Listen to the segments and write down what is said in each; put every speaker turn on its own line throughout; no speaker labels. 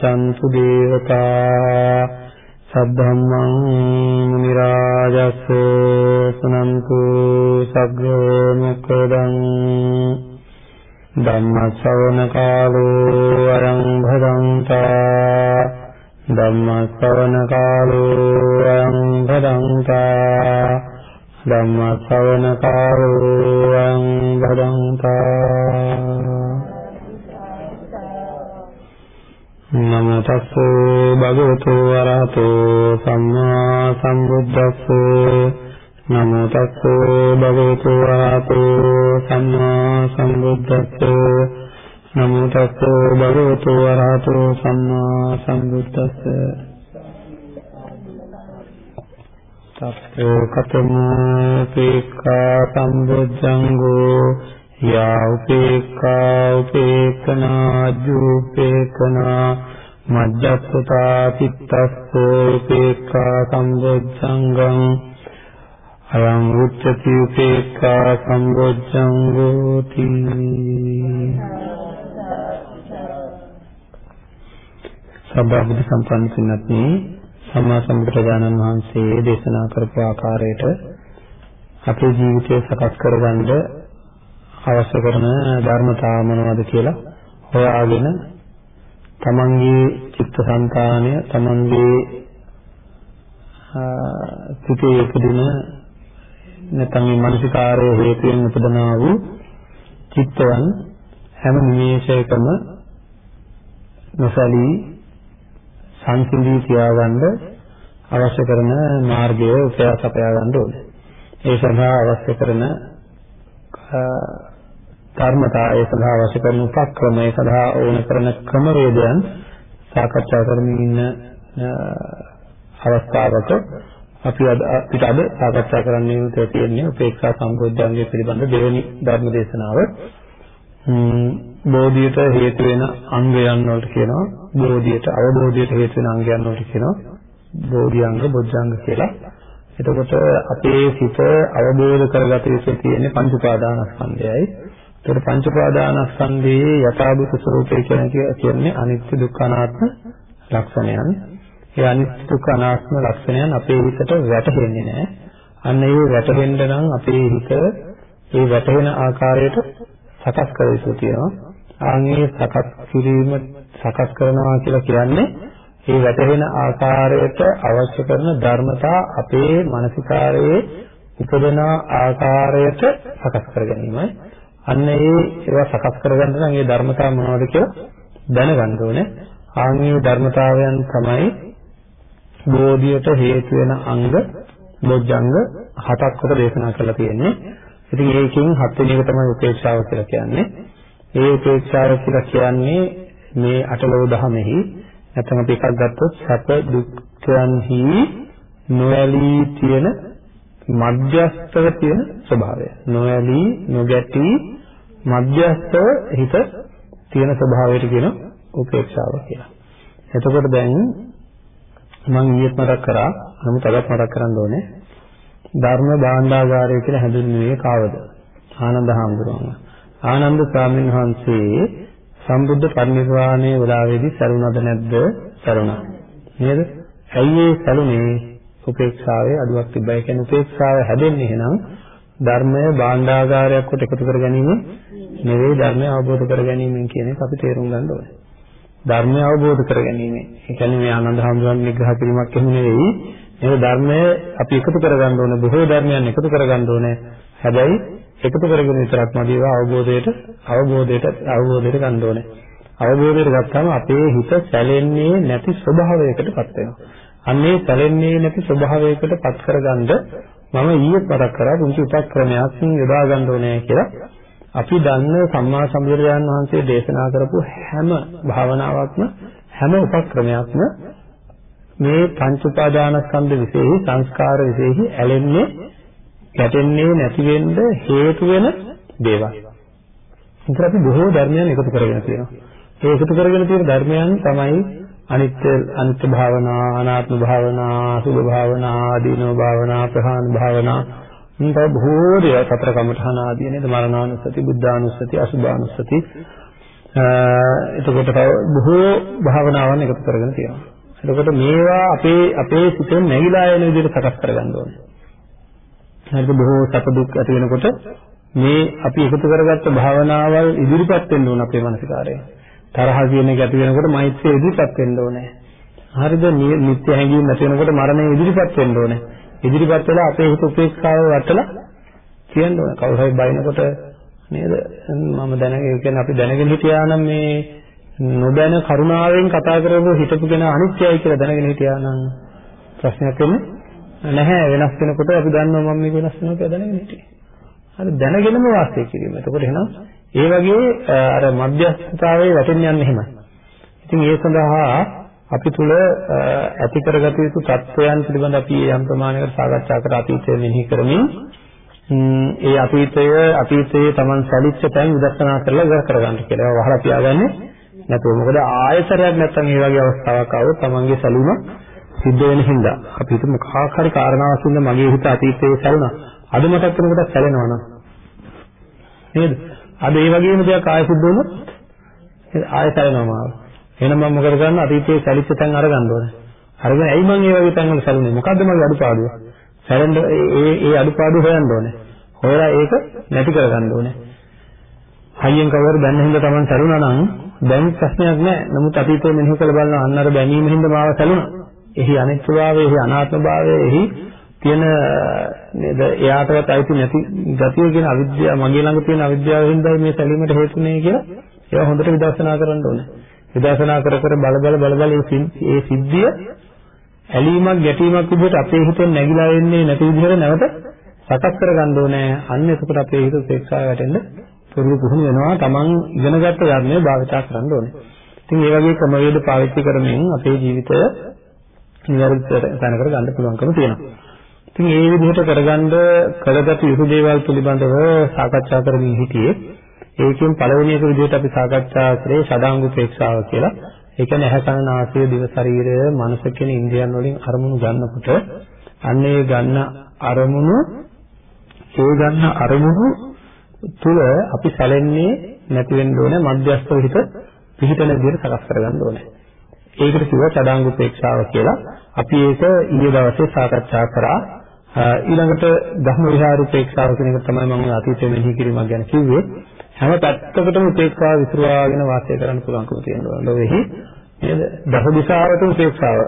ධම්මචක්කත්වා ගච්ඡන්තු දේවතා සද්ධම්මං මුනි රාජස් සනන්තු සග්ගෝ මොක්ඛදං ධම්ම ශ්‍රවණ කාලෝ අරං භදංතා ධම්ම ශ්‍රවණ කාලෝ අරං භදංතා ධම්ම ශ්‍රවණ කාලෝයං භදංතා නමෝ තස්සේ භගවතු වරහතෝ සම්මා සම්බුද්දස්ස නමෝ තස්සේ භගවතු වරහතෝ සම්මා සම්බුද්දස්ස නමෝ තස්සේ භගවතු වරහතෝ සම්මා සම්බුද්දස්ස තස්සෝ කතමෝ පේක්ඛා සම්බුද්ධංගෝ යා උපේක්ඛා උපේකනා ජුපේකනා මජ්ජස්සතා පිත්තස්සෝ උපේක්ඛා සම්බුද්ධංගං අයං උච්චති උපේක්ඛා සම්බුද්ධංගෝති සබ්බ බුද්ධ සම්පන්න පින්වත්නි සම්මා සම්බුදුරජාණන් වහන්සේ දේශනා කරපු ආකාරයට අපේ ජීවිතය සකස් කරගන්න අවශ්‍ය කරන ධර්මතා මොනවද කියලා හොයාගෙන තමන්ගේ චිත්තසංතානය තමන්ගේ සිතේ උපදින නැත්නම් මේ මානසිකාරයේ හේතුවෙන් උපදනා වූ චිත්තයන් හැම නිමේෂයකම නොසලී සංසිඳී තියාගන්න අවශ්‍ය කරන මාර්ගය උපයාස අපයා ගන්න ඕනේ. ඒ සඳහා අවශ්‍ය කරන ධර්මතා ඒ සඳහා අවශ්‍ය කරන උපක්‍රම ඒ සඳහා ඕන කරන ක්‍රමවේදයන් සාකච්ඡා කරමින් ඉන්න අවස්ථාවක අපි අද අපිට අද සාකච්ඡා කරන්න යුතු තියෙන්නේ උපේක්ෂා සම්බොධ්‍යංගය පිළිබඳ දෙවෙනි ධර්ම දේශනාව. බෝධියට හේතු වෙන අංගයන් වලට කියනවා බෝධියට අවබෝධයට හේතු වෙන අංගයන් වලට කියනවා බෝධිඅංග බොජ්ජංග කියලා. එතකොට අපේ සිත අවබෝධ කරගත යුතු තියෙන්නේ පංච උපාදානස්කන්ධයයි. ඒතකොට පංච උපාදානස්කන්ධයේ යථාභූත ස්වરૂපය කියන්නේ අනිත්‍ය දුක්ඛ අනාත්ම ලක්ෂණයන්. ඒ අනිත්‍ය දුක්ඛ අනාත්ම ලක්ෂණයන් අපේ හිතට වැටහෙන්නේ නැහැ. අන්න ඒ වැටහෙන්න නම් අපේ හිත ඒ වැටහෙන ආකාරයට සකස් කර යුතු තියෙනවා. ආන්ගේ සකස් කිරීම සකස් කරනවා කියලා කියන්නේ මේ වැටහෙන ආකාරයට අවශ්‍ය කරන ධර්මතා අපේ මානසිකාරයේ උපදන ආකාරයට සකස් කර ගැනීමයි. අන්න ඒ ඒවා සකස් කරගන්න නම් ඒ ධර්මතා මොනවද කියලා දැනගන්න ඕනේ. ආන්ගේ ධර්මතාවයන් තමයි බෝධියට හේතු වෙන අංග බොජ්ජංග හතක් කොට දේශනා කරලා තියෙන්නේ. ඉතින් ඒකෙන් හත්වෙනි එක තමයි උපේක්ෂාව කියලා කියන්නේ. ඒ උපේක්ෂාව කියලා කියන්නේ මේ අටලෝ දහමෙහි නැත්නම් අපි එකක් ගත්තොත් සැප දුක්ඛයන්හි නොඇලී තියෙන මධ්‍යස්තව තියෙන ස්වභාවය. නොඇලී නොගැටි මධ්‍යස්තව හිත තියෙන ස්වභාවයට කියන උපේක්ෂාව කියලා. එතකොට දැන් මම ඊයේත් මතක් කරා නමුත් අදත් මතක් කරන්න ඕනේ ධර්ම භාණ්ඩාගාරය කියලා හැඳින්වුවේ කාවද? ආනන්ද හාමුදුරුවෝ. ආනන්ද ස්වාමීන් වහන්සේ සම්බුද්ධ පරිනිර්වාණය වෙලාවේදී සරුණද නැද්ද? සරුණා. නේද? ඇයි ඒ සරුනේ උපේක්ෂාවේ අඩුවක් තිබ්බයි කියන්නේ උපේක්ෂාව හැදෙන්නේ එහෙනම් ධර්මය භාණ්ඩාගාරයක් කොට එකතු කර ගැනීම නෙවෙයි ධර්මය අවබෝධ කර ගැනීමෙන් කියන එක අපි තේරුම් ගන්න ඕනේ. ධර්මය අවබෝධ කර ගැනීම. ඒ කියන්නේ මේ ආනන්ද හඳුනන නිග්‍රහ කිරීමක් එහෙම නෙවෙයි. මේ ධර්මය අපි එකතු කර ගන්න ඕනේ. බොහෝ ධර්මයන් එකතු කර ගන්න ඕනේ. හැබැයි එකතු කරගෙන විතරක් මදි ඒවා අවබෝධයට අවබෝධයට අවබෝධයට ගන්න ඕනේ. අවබෝධයට ගත්තාම අපේ හිත සැලෙන්නේ නැති ස්වභාවයකටපත් වෙනවා. අන්නේ සැලෙන්නේ නැති ස්වභාවයකටපත් කරගන්න මම ඊයේ මතක් කරා පුංචි උපක්‍රමයක් යොදා ගන්න ඕනේ කියලා. අපි දන්න සම්මා සම්බුදුරජාණන් වහන්සේ දේශනා කරපු හැම භාවනාවක්ම හැම උපක්‍රමයක්ම මේ පංච උපාදානස්කන්ධ විශේෂයි සංස්කාර විශේෂයි ඇලෙන්නේ ගැටෙන්නේ නැති වෙන්න හේතු වෙන දේවල්. ඉතින් අපි බොහෝ ධර්මයන් එකතු කරගෙන තියෙනවා. ඒ එකතු කරගෙන තියෙන ධර්මයන් තමයි අනිත්‍ය අනිත්‍ය භාවනා, අනාත්ම භාවනා, සුභ භාවනා, ආදීනව භාවනා, ප්‍රහාණ භාවනා මේ බොහෝ දේවල් සතර කමඨහන ආදී නේද මරණානුස්සති, බුද්ධානුස්සති, අසුභානුස්සති එතකොට තව බොහෝ භාවනාවන් එකතු කරගෙන තියෙනවා. එතකොට මේවා අපේ අපේ සිතෙන් නැగిලා යන විදිහට සකස් කරගන්න ඕනේ. හරිද බොහෝ සැප දුක් ඇති වෙනකොට මේ අපි එකතු කරගත්ත භාවනාවල් ඉදිරිපත් වෙන්න ඕන අපේ මානසිකාරය. තරහ කියන එක ඇති වෙනකොට මෛත්‍රිය ඉදිරිපත් වෙන්න ඕනේ. හරිද? නිත්‍ය හැඟීම් නැති වෙනකොට මරණය ඉදිරිපත් වෙන්න ඕනේ. ඉදිරිපත් වෙලා අපේ හිත උපේක්ෂාව වටලා කියන්න ඕනේ. කවුරු හරි බයිනකොට නේද? මම දැනගෙන කියන්නේ අපි දැනගෙන හිටියා නම් මේ නොදැන කරුණාවෙන් කතා කරපුව හිතපු කෙනා අනිත්‍යයි කියලා දැනගෙන හිටියා නම් ප්‍රශ්නයක් වෙන්නේ නැහැ. වෙනස් වෙනකොට අපි දන්නවා මම මේක වෙනස් වෙනවා කියලා දැනගෙන හිටියේ. හරි දැනගෙනම වාසය කිරීම. එතකොට එහෙනම් ඒ වගේ අර මධ්‍යස්ථතාවයේ වැටෙන්න යන්නේ එහෙමයි. ඉතින් ඒ සඳහා අපි තුල ඇති කරගත යුතු තත්වයන් පිළිබඳ අපි යම් ප්‍රමාණයකට සාකච්ඡා කර අතීතය මෙනෙහි කරමින් ඒ අතීතය අතීතයේ Taman සැලිච්ච තැන් විදර්ශනා කරලා ඉවර කරගන්න කියලා. ඒවා වහලා තියාගන්නේ නැතුව. මොකද ආයතරයක් නැත්තම් මේ වගේ අවස්ථාවක් ආවොත් Tamanගේ සැලීම සිද්ධ වෙන හින්දා අපි හිතමු මොකක් හරි කාරණාවක් හින්දා මගේ හිත අතීතයේ සැලුණා. අද මතක් කරනකොට සැලෙනවා නේද? නේද? අද ඒ වගේම දෙයක් ආයෙ සිද්ධ වුණොත් ආයෙ සැලෙනවා මාව. එහෙනම් මම මොකද කරන්නේ? අතීතයේ සැලිච්ච තැන් අරගන්න ඕනේ. අරගෙන ඇයි මම මේ වගේ තැන් වල සැලුනේ? මොකද්ද මගේ අඩුපාඩුව? සැලෙන්න ඒ ඒ අඩුපාඩුව හොයන්න ඕනේ. හොයලා ඒක නැති කරගන්න ඕනේ. හයියෙන් කවුරු දැන්න හින්දා Taman සැලුණා නම් දැන් ප්‍රශ්නයක් නැහැ. නමුත් අතීතයේ මෙනෙහි කළ බලන අන්න අර බැනීම හින්දා මාව සැලුණා. එහි අනිත්‍යභාවය, එහි අනාත්මභාවය, එහි තියෙන නේද එයාටවත් අයිති නැති ගතිය කියන අවිද්‍යාව මගේ ළඟ තියෙන අවිද්‍යාව හින්දා මේ සැලීමට හේතුනේ කියලා ඒවා හොඳට විදර්ශනා කරන්න ඕනේ. විදර්ශනා කර කර බල බල බල බල ඒ සිද්ධිය ඇලීමක් ගැටීමක් විදිහට අපේ හිතෙන් නැగిලා එන්නේ නැති විදිහට නැවත සකස් කරගන්න ඕනේ. අන්න එතකොට අපේ හිත උපේක්ෂාව වැටෙන්න පුරුදු පුහුණු වෙනවා. Taman ඉගෙනගත්ත ධර්මය භාවිතා කරන්න ඕනේ. ඉතින් මේ වගේ ක්‍රමවේද පාවිච්චි කරමින් අපේ ජීවිතය නිවැරදි තැනකට ගන්න පුළුවන්කම තියෙනවා. ඉතින් ඒ විදිහට කරගන්න කරගත යුතු දේවල් පිළිබඳව සාකච්ඡා කරමින් හිටියේ. ඒකෙන් පළවෙනි එක විදිහට අපි සාකච්ඡා කරේ ෂඩාංග උපේක්ෂාව කියලා. ඒ කියන්නේ ඇහැ කන නාසය දිව ශරීරය මනස කියන ඉන්ද්‍රියන් වලින් අරමුණු ගන්නකොට අන්නේ ගන්න අරමුණු ඒ ගන්න අරමුණු තුල අපි සැලෙන්නේ නැති වෙන්න ඕනේ මධ්‍යස්ථ හිත පිහිටන විදිහට සකස් කරගන්න ඕනේ. ඒකට කිව්වා ෂඩාංග උපේක්ෂාව කියලා. අපි ඒක ඊයේ දවසේ සාකච්ඡා කරා. ඊළඟට ධර්ම විහාර උපේක්ෂාව කියන එක තමයි මම අතීතයේ මෙහි කිරීමක් ගැන කිව්වේ. හැම පැත්තකටම උපේක්ෂාව විසිරවාගෙන වාසය කරන්න පුළුවන්කම තියෙනවා. ලෝකෙහි නේද? දස දිශාවට උපේක්ෂාව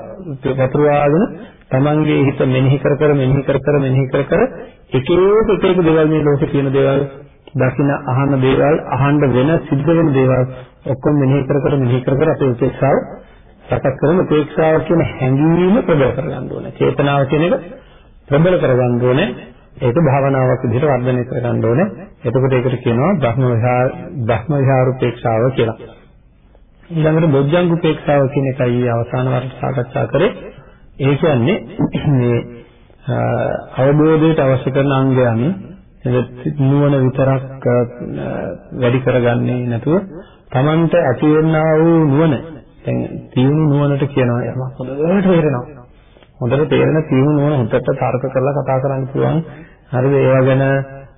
වතුරවාගෙන තමන්ගේ හිත මෙනෙහි කර කර මෙනෙහි කර කර මෙනෙහි කර කර එක එක එක එක දේවල් මේ ලෝකේ තියෙන දේවල් දකින අහන දේවල් අහන්න වෙන සිද්ධ වෙන දේවල් ඔක්කොම මෙනෙහි කර කර මෙනෙහි කර කර අපේ උපේක්ෂාව සකස් කරන උපේක්ෂාව කියන හැඟීම ප්‍රබල කරගන්න ඕනේ. චේතනාව කියන එක ප්‍රබල කරගන්න ඕනේ. ඒක භාවනාවක් විදිහට වර්ධනය කරගන්න ඕනේ. එතකොට ඒකට කියනවා බ්‍රහ්ම විහාර බ්‍රහ්ම විහාරුපේක්ෂාව කියලා. ඊළඟට බොජ්ජංග උපේක්ෂාව කියන එකයි අවසාන වර්ෂ සාකච්ඡා කරේ. ඒ කියන්නේ මේ අවබෝධයට අවශ්‍ය කරන අංගයන් නුවණ විතරක් වැඩි කරගන්නේ නැතුව Tamanට ඇති වෙන්නා වූ නුවණ දැන් තියුණු නුවණට කියනවා යමක් හොඳට තේරෙනවා හොඳට තේරෙන තියුණු නුවණ හොඳට තර්ක කරලා කතා කරන්න පුළුවන්. හරිද? ඒවා ගැන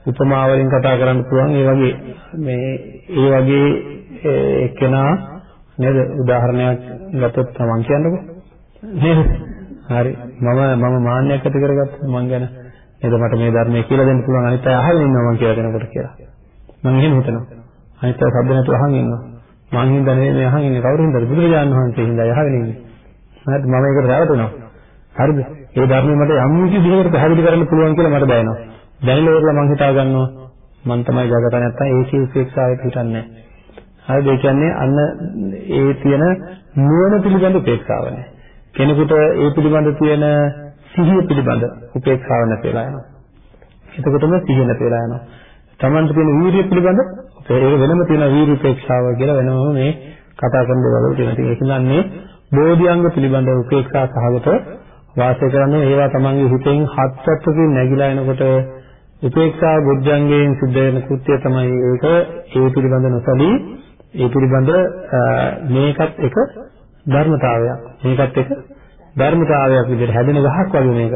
උපමා වලින් කතා කරන්න පුළුවන්. ඒ වගේ මේ ඒ වගේ එක්කෙනා නේද? උදාහරණයක් ගත්තොත් තමන් කියන්නකෝ. නේද? හරි. මම මම මාන්නයක් ඇති කරගත්තා මං ගැන නේද මට මේ ධර්මය කියලා දෙන්න පුළුවන් අනිත් අය අහගෙන ඉන්නවා මං කියලා දෙනකොට කියලා. මං එහෙම හිතනවා. අනිත් අය සද්ද නැතුව අහන් ඉන්නවා. මං හින්දා නෙමෙයි මේ අහන් ඉන්නේ කවුරු හින්දාද බුදුරජාණන් වහන්සේ හින්දා අහගෙන ඉන්නේ. හරිද? මම ඒකට රැවටුණා. හරිද? ඒ ධර්මය මට යම් කිසි දෙයකට පැහැදිලි කරන්න පුළුවන් කියලා මට දැනෙනවා. දැනෙලා ඉවරලා මම හිතා ගන්නවා මම තමයි ජගත නැත්තම් ඒකේ උපේක්ෂාවට හිතන්නේ හරිද? ඒ කියන්නේ අන්න ඒ තියෙන නුවණ පිළිබඳ උපේක්ෂාව නැහැ. කෙනෙකුට ඒ පිළිබඳ තියෙන සිහිය පිළිබඳ උපේක්ෂාව නැතිලා යනවා. එතකොටම සිහිය නැතිලා යනවා. Tamanට තියෙන වීර්ය පිළිබඳ ඒක වෙනම තියෙන වීර්ය උපේක්ෂාව කියලා වෙනම මේ කතා කරන දේවල් තියෙනවා. ඒක නිසා බෝධිඅංග පිළිබඳ උපේක්ෂා සහගත වාසය කරන්නේ ඒවා තමන්ගේ හිතෙන් හත්පැත්තකින් නැగిලා එනකොට උපේක්ෂා බුද්ධංගයෙන් සිද්ධ වෙන කෘත්‍යය තමයි ඒක. ඒ පිළිබඳ නොසලී ඒ පිළිබඳ මේකත් එක ධර්මතාවයක්. මේකත් එක ධර්මතාවයක් විදිහට හැදෙන ගහක් වගේ මේක.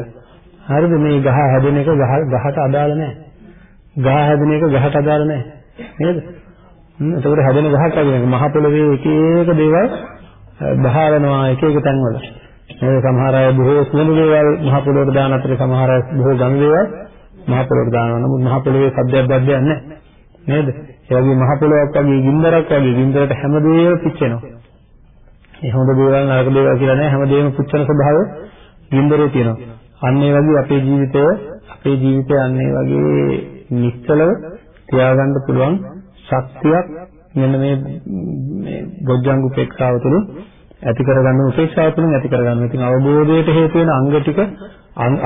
හරිද? මේ ගහ හැදෙන එක ගහට අදාළ නැහැ. ගහ හැදෙන එක ගහට අදාළ නැහැ. නේද? එතකොට හැදෙන ගහක් වගේ මහ පොළවේ එක එක දේවල් බහවනවා එක එක තැන්වල. නේද සමහර අය බොහෝ සුවඳ දේවල් මහ පොළොවට දාන අතරේ සමහර අය බොහෝ ගඳ දේවල් මහ පොළොවට දානවා. නමුත් මහ පොළවේ සද්දයක් බද්දයක් නැහැ. නේද? ඒ වගේ මහ පොළොවක් වගේ ගින්දරක් වගේ ගින්දරට හැමදේම පිච්චෙනවා. ඒ හොඳ දේවල් නරක දේවල් කියලා නැහැ හැමදේම පුච්චන ස්වභාවය ගින්දරේ තියෙනවා. අන්න ඒ වගේ අපේ ජීවිතය අපේ ජීවිතය අන්න ඒ වගේ නිශ්චලව තියාගන්න පුළුවන් ශක්තියක් මෙන්න මේ මේ බොජ්ජංග උපේක්ෂාව තුළ ඇති කරගන්න උපේක්ෂාව තුළින් ඇති කරගන්න. ඉතින් අවබෝධයට හේතු වෙන අංග ටික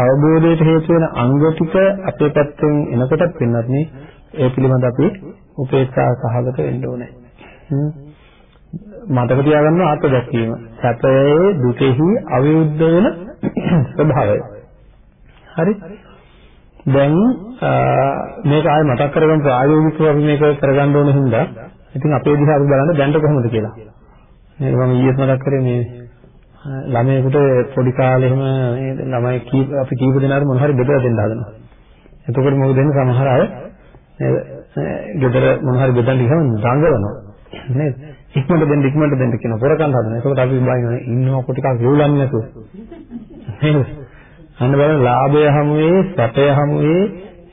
අවබෝධයට හේතු වෙන අංග ටික අපේ පැත්තෙන් එනකොටත් වෙනත් නේ ඒ පිළිබඳ අපි උපේක්ෂා සහගත වෙන්න ඕනේ. මතක තියාගන්න ආත්ම දැක්වීම. සැපයේ දුකෙහි අවිරුද්ධ වෙන ස්වභාවය. හරි? දැන් මේක ආයෙ මතක් කරගන්න ප්‍රායෝගිකව අපි මේක කරගන්න ඕන හින්දා ඉතින් අපේ දිහා අපි බලන්න දැන්ට කොහොමද කියලා. මේ මම ඊයේත් මතක් කරේ මේ ළමයෙකුට පොඩි කාලේ එහෙම මේ ළමයි කීප අපි කීප දෙනාට මොන හරි බෙදලා දෙන්න හදනවා. එතකොට මොකද වෙන්නේ සමහර අය ගෙදර මොන හරි බෙදන්න ගියම දඟලනවා. නේද? ඉක්මනට දෙන්න ඉක්මනට දෙන්න කියන පොරකන් හදන. ඒකට අපි බයිනවා ඉන්නව කොට ටිකක් ගෙවුලන්නේ නැතුව. නේද? අන්න බලන්න ලාභය හමුවේ, සැපය හමුවේ,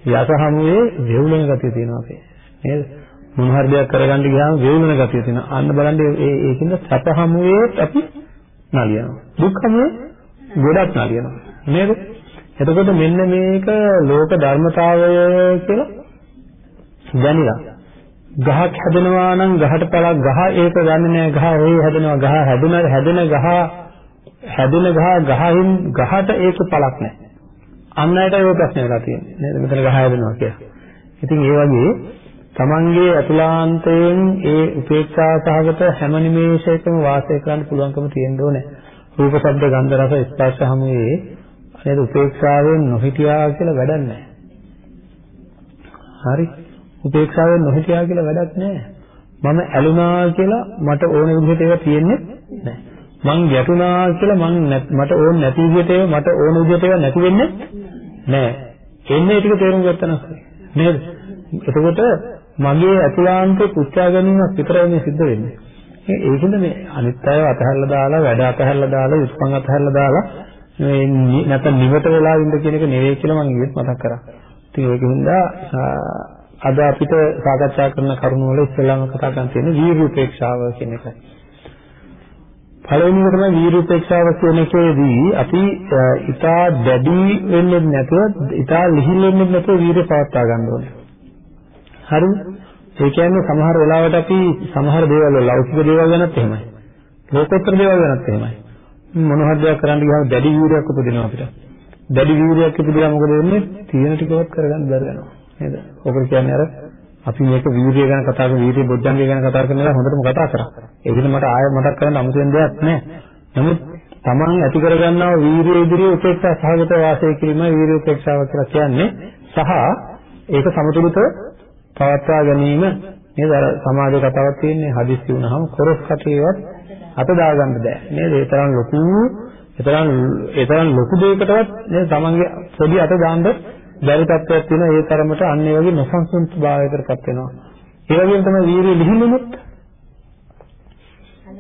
යස හමුවේ වෙවුලන ගතිය තියෙනවා අපේ. නේද? මොන හරි දෙයක් කරගන්න ගියාම වෙවුලන ගතිය තියෙනවා. අන්න බලන්න ඒ ඒකින්ද සැප හමුවේ අපි නලියනවා. දුක් හමුවේ ගොඩක් නලියනවා. නේද? එතකොට මෙන්න මේක ලෝක ධර්මතාවය කියලා දැනিলা ගහක් හැදෙනවා නම් ගහට පළක් ගහ ඒක ගන්නෙ නෑ ගහ ඔය හැදෙනවා ගහ හැදෙන හැදෙන ගහ හැදෙන ගහ ගහින් ගහට ඒක පළක් නෑ අන්න ඇයට ඒ ප්‍රශ්නේ වෙලා තියෙන්නේ නේද මෙතන ගහ හැදෙනවා කියලා ඉතින් ඒ වගේ තමන්ගේ අතුලාන්තයෙන් ඒ උපේක්ෂා සහගත හැම නිමේෂයකම වාසය කරන්න පුළුවන්කම තියෙන්න ඕනේ රූප ශබ්ද ගන්ධ රස ස්පර්ශ හැමේ නේද උපේක්ෂාවෙන් නොහිටියා කියලා වැඩක් නැහැ හරි උපේක්ෂාවෙන් නොහිටියා කියලා වැඩක් නැහැ. මම ඇලුනා කියලා මට ඕන විදිහට ඒවා තියෙන්නේ නැහැ. මං ගැටුණා කියලා මං මට ඕන නැති විදිහට ඒවා මට ඕන විදිහට ඒවා නැති වෙන්නේ නැහැ. එන්නේ ටික තේරුම් ගත්තා නේද? එතකොට මගේ අතුලාන්තේ පුච්චා ගැනීමක් විතරයි මේ සිද්ධ වෙන්නේ. ඒකෙන්ද මේ අනිත් අයව අතහැරලා දාලා වැඩ අතහැරලා දාලා උත්පන් අතහැරලා දාලා මේ නැත්නම් නිවට වෙලා ඉන්න කියන එක නෙවෙයි කියලා මම ඊයේත් මතක් කරා. ඉතින් ඒකින්ද අද අපිට සාකච්ඡා කරන කරුණු වල ඉස්සෙල්ලාම කතා කරන්න තියෙන්නේ වීර්ය උපේක්ෂාව කියන එකයි. පළවෙනි එක තමයි වීර්ය උපේක්ෂාව කියන එකේදී අපි ඊටා දැඩි වෙන්නේ නැතුව ඊටා ලිහිල් වෙන්නේ නැතුව වීර්ය පවත්වා ගන්න ඕනේ. හරිද? ඒ කියන්නේ සමහර වෙලාවට අපි සමහර දේවල් වල ලෞකික දේවල් ගැනත් එහෙමයි. ලෝකෝත්තර දේවල් ගැනත් එහෙමයි. මොන හරි දෙයක් කරන්න ගියාම දැඩි වීර්යයක් උපදිනවා අපිට. දැඩි වීර්යයක් ඉපදිලා මොකද වෙන්නේ? තියෙන ටිකවත් කරගන්න බැරි වෙනවා. නේද? ඔකට කියන්නේ අර අපි මේක වීර්යය ගැන කතා කරන වීර්ය බොද්ධංගය ගැන කතා කරනවා හොඳටම කතා කරා. ඒකෙන් මට ආයෙ මතක් කරගන්න අමුතුවෙන් දෙයක් නැහැ. නමුත් Taman ඇති කරගන්නා වීර්ය ඉදිරියේ උපේක්ෂා සහගත වාසය කිරීම වීර්ය උපේක්ෂාව කියලා කියන්නේ සහ ඒක සමතුලිතව පවත්වා ගැනීම නේද අර සමාජයේ කතාවක් තියෙන්නේ හදිස්සි වුණාම කොරස් කටේවත් අත දාගන්න බෑ නේද ඒ තරම් ලොකු ඒ තරම් ඒ තරම් ලොකු දෙයකටවත් නේද තමන්ගේ පොඩි අත දාන්න බැරි තත්ත්වයක් තියෙනවා ඒ තරමට අන්න ඒ වගේ නොසන්සුන් භාවයකටපත් වෙනවා. ඒ වගේම තමයි වීර්යය ලිහිල්ුනොත්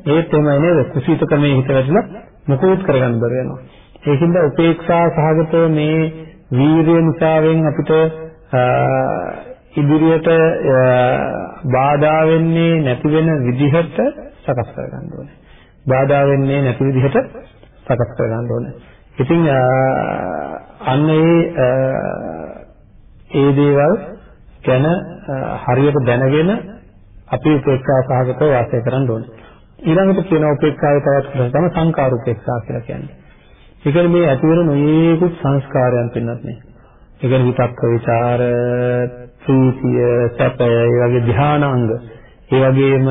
ඒත් එමය නේද කුසීතකමේ හිත වැටලා මොකෝත් කරගන්න බැර වෙනවා. ඒකින්ද උපේක්ෂා සහගත මේ වීර්ය නිසාවෙන් අපිට ඉදිරියට බාධා වෙන්නේ නැති වෙන විදිහට සකස් කරගන්න ඕනේ. බාධා වෙන්නේ නැති විදිහට සකස් කරගන්න ඕනේ. ඉතින් අන්න ඒ ඒ දේවල් ගැන හරියට දැනගෙන අපි උපේක්ෂා සහගතව වාසය කරන්න ඕනේ. ඊළඟට කියන උපේක්ෂාවේ තවත් කොටස තමයි සංකාර උපේක්ෂා කියලා කියන්නේ. ඒ කියන්නේ මේ ඇති වෙන නොයේකුත් සංස්කාරයන් පින්නත් නේ. ඒ කියන්නේ විතක්ක ਵਿਚාර, ප්‍රීතිය, සැපය, ඒ වගේ ධානාංග, ඒ වගේම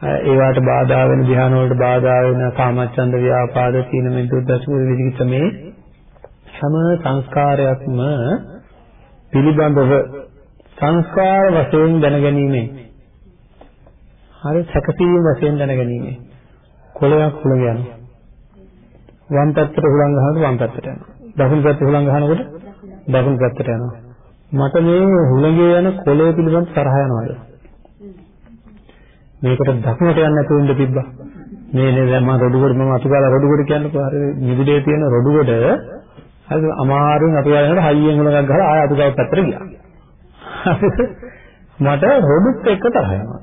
ඒවට බාධා වෙන ධ්‍යාන වලට බාධා වෙන කාමච්ඡන්ද ව්‍යාපාද තීන මිද්දෝද්දච්ච විදිහට මේ හැම සංස්කාරයක්ම පිළිබඳව සංස්කාර වශයෙන් දැනගැනීමෙන් හරි සැකසීම වශයෙන් දැනගැනීමෙන් කොළයක් හුලඟ යනවා. වම් පැත්තට හුලඟ ගහනකොට වම් පැත්තට යනවා. දකුණු පැත්තට හුලඟ ගහනකොට දකුණු පැත්තට යනවා. මට මේ හුලඟේ යන කොළය පිළිබඳ තරහ යනවාද මේකට දකුණට යන්න නැතුව ඉඳ තිබ්බා. මේ නේද මම රොඩුගොඩ මම අතුගාලා රොඩුගොඩ කියන්නකෝ හරි නිවිඩේ තියෙන රොඩුගොඩ හරි අමාරුවෙන් අතුගාලා යනකොට හයියෙන් හුලඟක් ගහලා ආය අතුගාව පැත්තට ගියා. මට රොඩුත් එක්ක තරහ යනවා.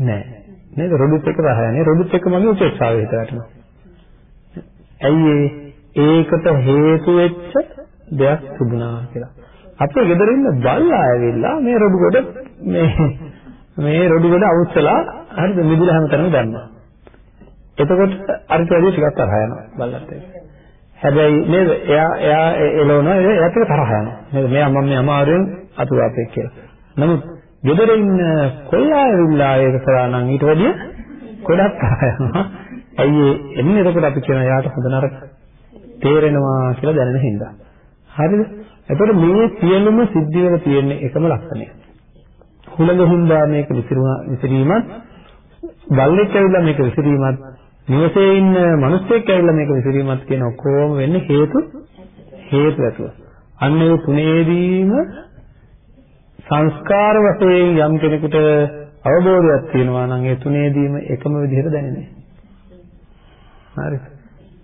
නෑ නේද රොඩුත් එක්ක තරහ යන්නේ රොඩුත් එක්ක මගේ උපේක්ෂාව හිත වැටෙනවා. ඇයි ඒකට හේතු වෙච්ච දෙයක් තිබුණා කියලා. අපේ ගෙදර ඉන්න බල්ලා ඇවිල්ලා මේ රොඩුගොඩ මේ මේ රොඩුගොඩ අවුස්සලා හරිද මිදුල හැමතැනම දැම්මා. එතකොට අරිට වැඩි ටිකක් තරහ යනවා බල්ලත් එක්ක. හැබැයි නේද එයා එයා එළවනවා එයාට තරහ යනවා. නේද මෙයා මම මේ අමාරුවෙන් අතුවාපෙක් කියලා. නමුත් ගෙදර ඉන්න කොල්ලා ඇවිල්ලා ඒක කරා නම් ඊට වැඩිය ගොඩක් තරහ යනවා. ඇයි එන්නේ එතකොට අපි කියන යාට හොඳ නරක තේරෙනවා කියලා දැනෙන හින්දා. හරිද? එතකොට මේ සියලුම සිද්ධිවල තියෙන එකම ලක්ෂණය. හුළඟ හින්දා මේක විසිරුණා විසිරීමත් බල්ලෙක් ඇවිල්ලා මේක විසිරීමත් නිවසේ ඉන්න මිනිස්සෙක් ඇවිල්ලා මේක විසිරීමත් කියන ඔක්කොම වෙන්නේ හේතු හේතු ඇතුව. අන්න ඒ තුනේදීම සංස්කාර වශයෙන් යම් කෙනෙකුට අවබෝධයක් තියෙනවා නම් ඒ තුනේදීම එකම විදිහට දැනෙන්නේ. හරි.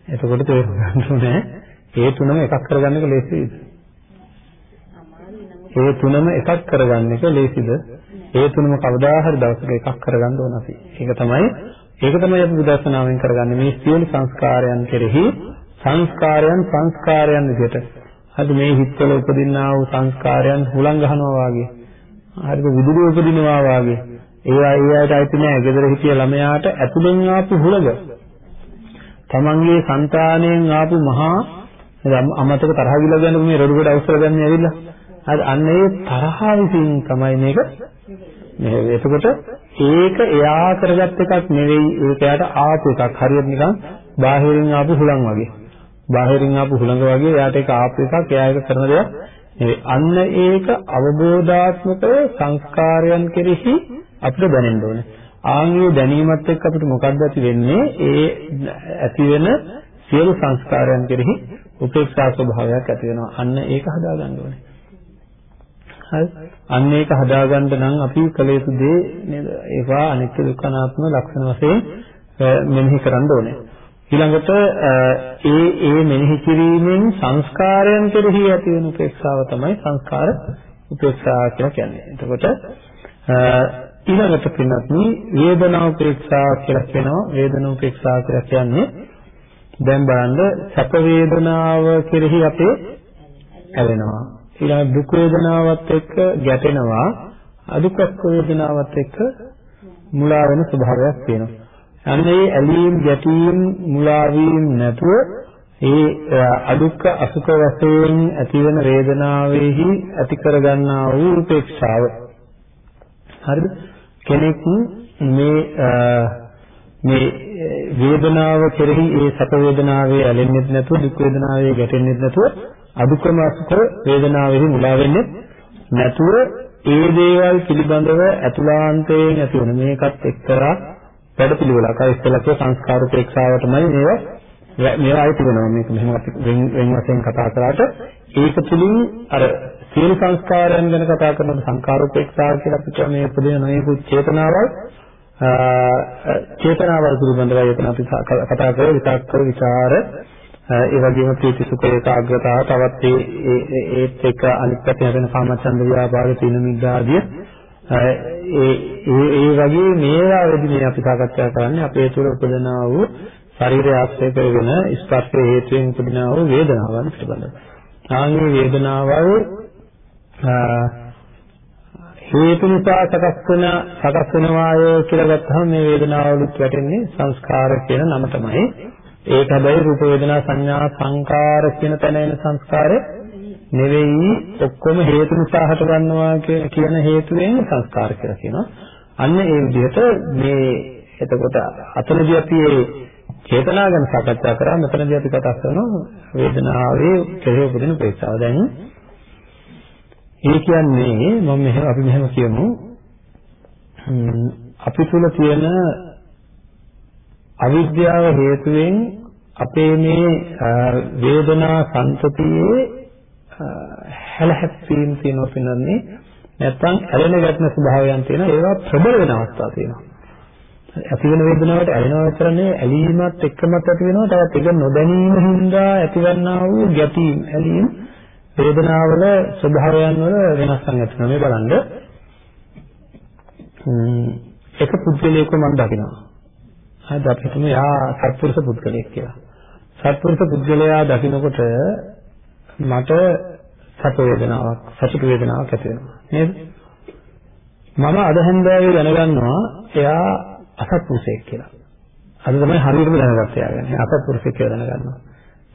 එතකොට තේරුම් ගන්න ඕනේ ඒ තුනම එකක් කරගන්න එක ලේසියිද? ඒ තුනම එකක් කරගන්න එක ලේසිද? ඒ තුනම කවදා හරි දවසක එකක් කරගන්න ඕන අපි. ඒක තමයි ඒක තමයි අපි විදර්ශනාවෙන් කරගන්නේ මේ සියලු සංස්කාරයන් කෙරෙහි සංස්කාරයන් සංස්කාරයන් විදිහට. හරි මේ හිතවල උපදින්නා වූ සංස්කාරයන් හුලං ගහනවා වාගේ. හරිද විදුලි උපදිනවා වාගේ. ඒවා ඒ අයට අයිති නෑ. ගෙදර හිටිය ළමයාට ඇතුලෙන් ආපු හුලඟ. තමන්ගේ సంతාණයෙන් ආපු මහා අමතක තරහ ගිලා ගන්න මේ රොඩුකට අවසර ගන්න ඇවිල්ලා. හරි අන්න ඒ තරහ විසින් තමයි මේක මේ එතකොට ඒක එයා කරගත් එකක් නෙවෙයි ඒක එයාට ආපු එකක්. හරියට නිකන් බාහිරින් ආපු හුලං වගේ. බාහිරින් ආපු හුලඟ වගේ එයාට ඒක ආපු එකක් එයා ඒක කරන දෙයක් නෙවෙයි. අන්න ඒක අවබෝධාත්මක සංස්කාරයන් කෙරෙහි අපිට දැනෙන්න ඕනේ. ආන්ගේ දැනීමත් එක්ක අපිට මොකක්ද ඇති වෙන්නේ? ඒ ඇති වෙන සියලු සංස්කාරයන් කෙරෙහි උපේක්ෂා ස්වභාවයක් ඇති වෙනවා. අන්න ඒක හදාගන්න ඕනේ. හරි? අන්න ඒක හදාගන්න නම් අපි කළ යුතු දේ නේද? ඒවා අනිත්‍ය දුක්ඛ අනාත්ම ලක්ෂණ වශයෙන් මෙනෙහි කරන්න ඕනේ. ඊළඟට ඒ ඒ මෙනෙහි කිරීමෙන් සංස්කාරයන් කෙරෙහි ඇති වෙන උපේක්ෂාව තමයි සංස්කාර උපේක්ෂා කියලා කියන්නේ. එතකොට ඊළඟට පින්නත්නි වේදනා උපේක්ෂා කියලා කියනවා. වේදනා උපේක්ෂා කියලා කියන්නේ දැන් බලන්න සැප වේදනාව කෙරෙහි අපේ ඇලෙනවා. ඊළඟ දුක් වේදනාවත් එක්ක ගැටෙනවා අදුක් වේදනාවත් එක්ක මුලා වෙන ස්වභාවයක් තියෙනවා. අන්න ඒ ඇලීම් ගැටීම් මුලා වීම නැතුව ඒ අදුක්ක අසුක වශයෙන් ඇතිවන වේදනාවෙහි ඇති කරගන්නා වූ උපේක්ෂාව. හරිද? කෙනෙක් මේ මේ වේදනාව කෙරෙහි ඒ සැප වේදනාවේ ඇලෙන්නේ නැතුව දුක් වේදනාවේ ගැටෙන්නේ නැතුව අදුකම අසුක වේදනාවෙහි මුලා වෙන්නේ නැතුව ඒ දේවල් පිළිබඳව අතුලාන්තයෙන් ඇති වෙන මේකත් එක්තරා වැඩපිළිවෙලක්. අර ඉස්සෙල්ලා කිය සංස්කාර උපේක්ෂාවටමයි මේවා මේවා අයිති වෙනවා. මේක මෙහෙම අපි වෙන වෙන වශයෙන් කතා කරාට ඒක තුලින් අර සියලු සංස්කාරයන් ගැන කතා කරනකොට සංකාර උපේක්ෂාව කියලා අපිට මේ උපදින නොයෙකුත් චේතනාවල් චේතනාවල් පිළිබඳව එතන අපි කතා කරේ විතක්ක විචාර ඒ වගේම ප්‍රීති සුඛ ඒකාග්‍රතාව තවත් ඒ ඒත් එක්ක අනිත් පැත්තේ වෙන කාමචන්ද ව්‍යාපාද තීන මිද්දාදිය ඒ ඒ වගේ මේවා වෙදි මේ අපි සාකච්ඡා කරන්නේ අපේ තුළ උපදනා වූ ශරීරය ආශ්‍රය කරගෙන ස්පර්ශ හේතුවෙන් උපදිනා වූ වේදනාවන් පිළිබඳව. ආන්ගේ වේදනාවල් හේතු නිසා සකස් වෙන සකස් වෙනවාය කියලා ගත්තහම මේ වේදනාවලුත් වැටෙන්නේ සංස්කාර කියන නම තමයි. ඒක හැබැයි රූප වේදනා සංඥා සංකාර කියන තැන එන සංස්කාරය නෙවෙයි ඔක්කොම හේතු නිසා හට ගන්නවා කියන හේතුවෙන් සංස්කාර කියලා කියනවා. අන්න ඒ විදිහට මේ එතකොට අතනදී අපි මේ චේතනා ගැන සාකච්ඡා කරා මෙතනදී අපි කතා කරනවා වේදනාවේ කෙරෙහි උපදින ප්‍රේක්ෂාව. දැන් ඒ කියන්නේ මම මෙහෙම අපි මෙහෙම කියමු අපි තුල තියෙන අවිද්‍යාව හේතුවෙන් අපේ මේ වේදනා සංතතියේ හැලහැප්පීම් තියෙනවා පින්නන්නේ නැත්නම් ඇලෙන ගැටෙන ස්වභාවයන් තියෙනවා. ඒවා ප්‍රබල වෙන අවස්ථා තියෙනවා. ඇති වෙන වේදනාවට ඇලෙනවා විතරනේ ඇලීමත් එක්කමත් ඇති වෙනවා. තවත් ඒක නොදැනීම හින්දා ඇතිවන්නා වූ ගැටීම්, ඇලීම් වේදනාවල ස්වභාවයන් වල වෙනස්කම් ඇති වෙනවා. මේ බලන්න. එක පුද්ගලයෙක්ව මම දකිනවා. හරිද අපි හිතමු යා සත්පුරුෂ පුද්ගලයෙක් කියලා. සත්පුරුෂ පුද්ගලයා දකිනකොට මට සැප වේදනාවක් සතුට වේදනාවක් ඇති වෙනවා නේද මම අද හැන්දෑවේ දැනගන්නවා එයා අසත්පුරුෂයෙක් කියලා අද තමයි හරියටම දැනගත්තේ යා ගැන අසත්පුරුෂයෙක් කියලා දැනගන්නවා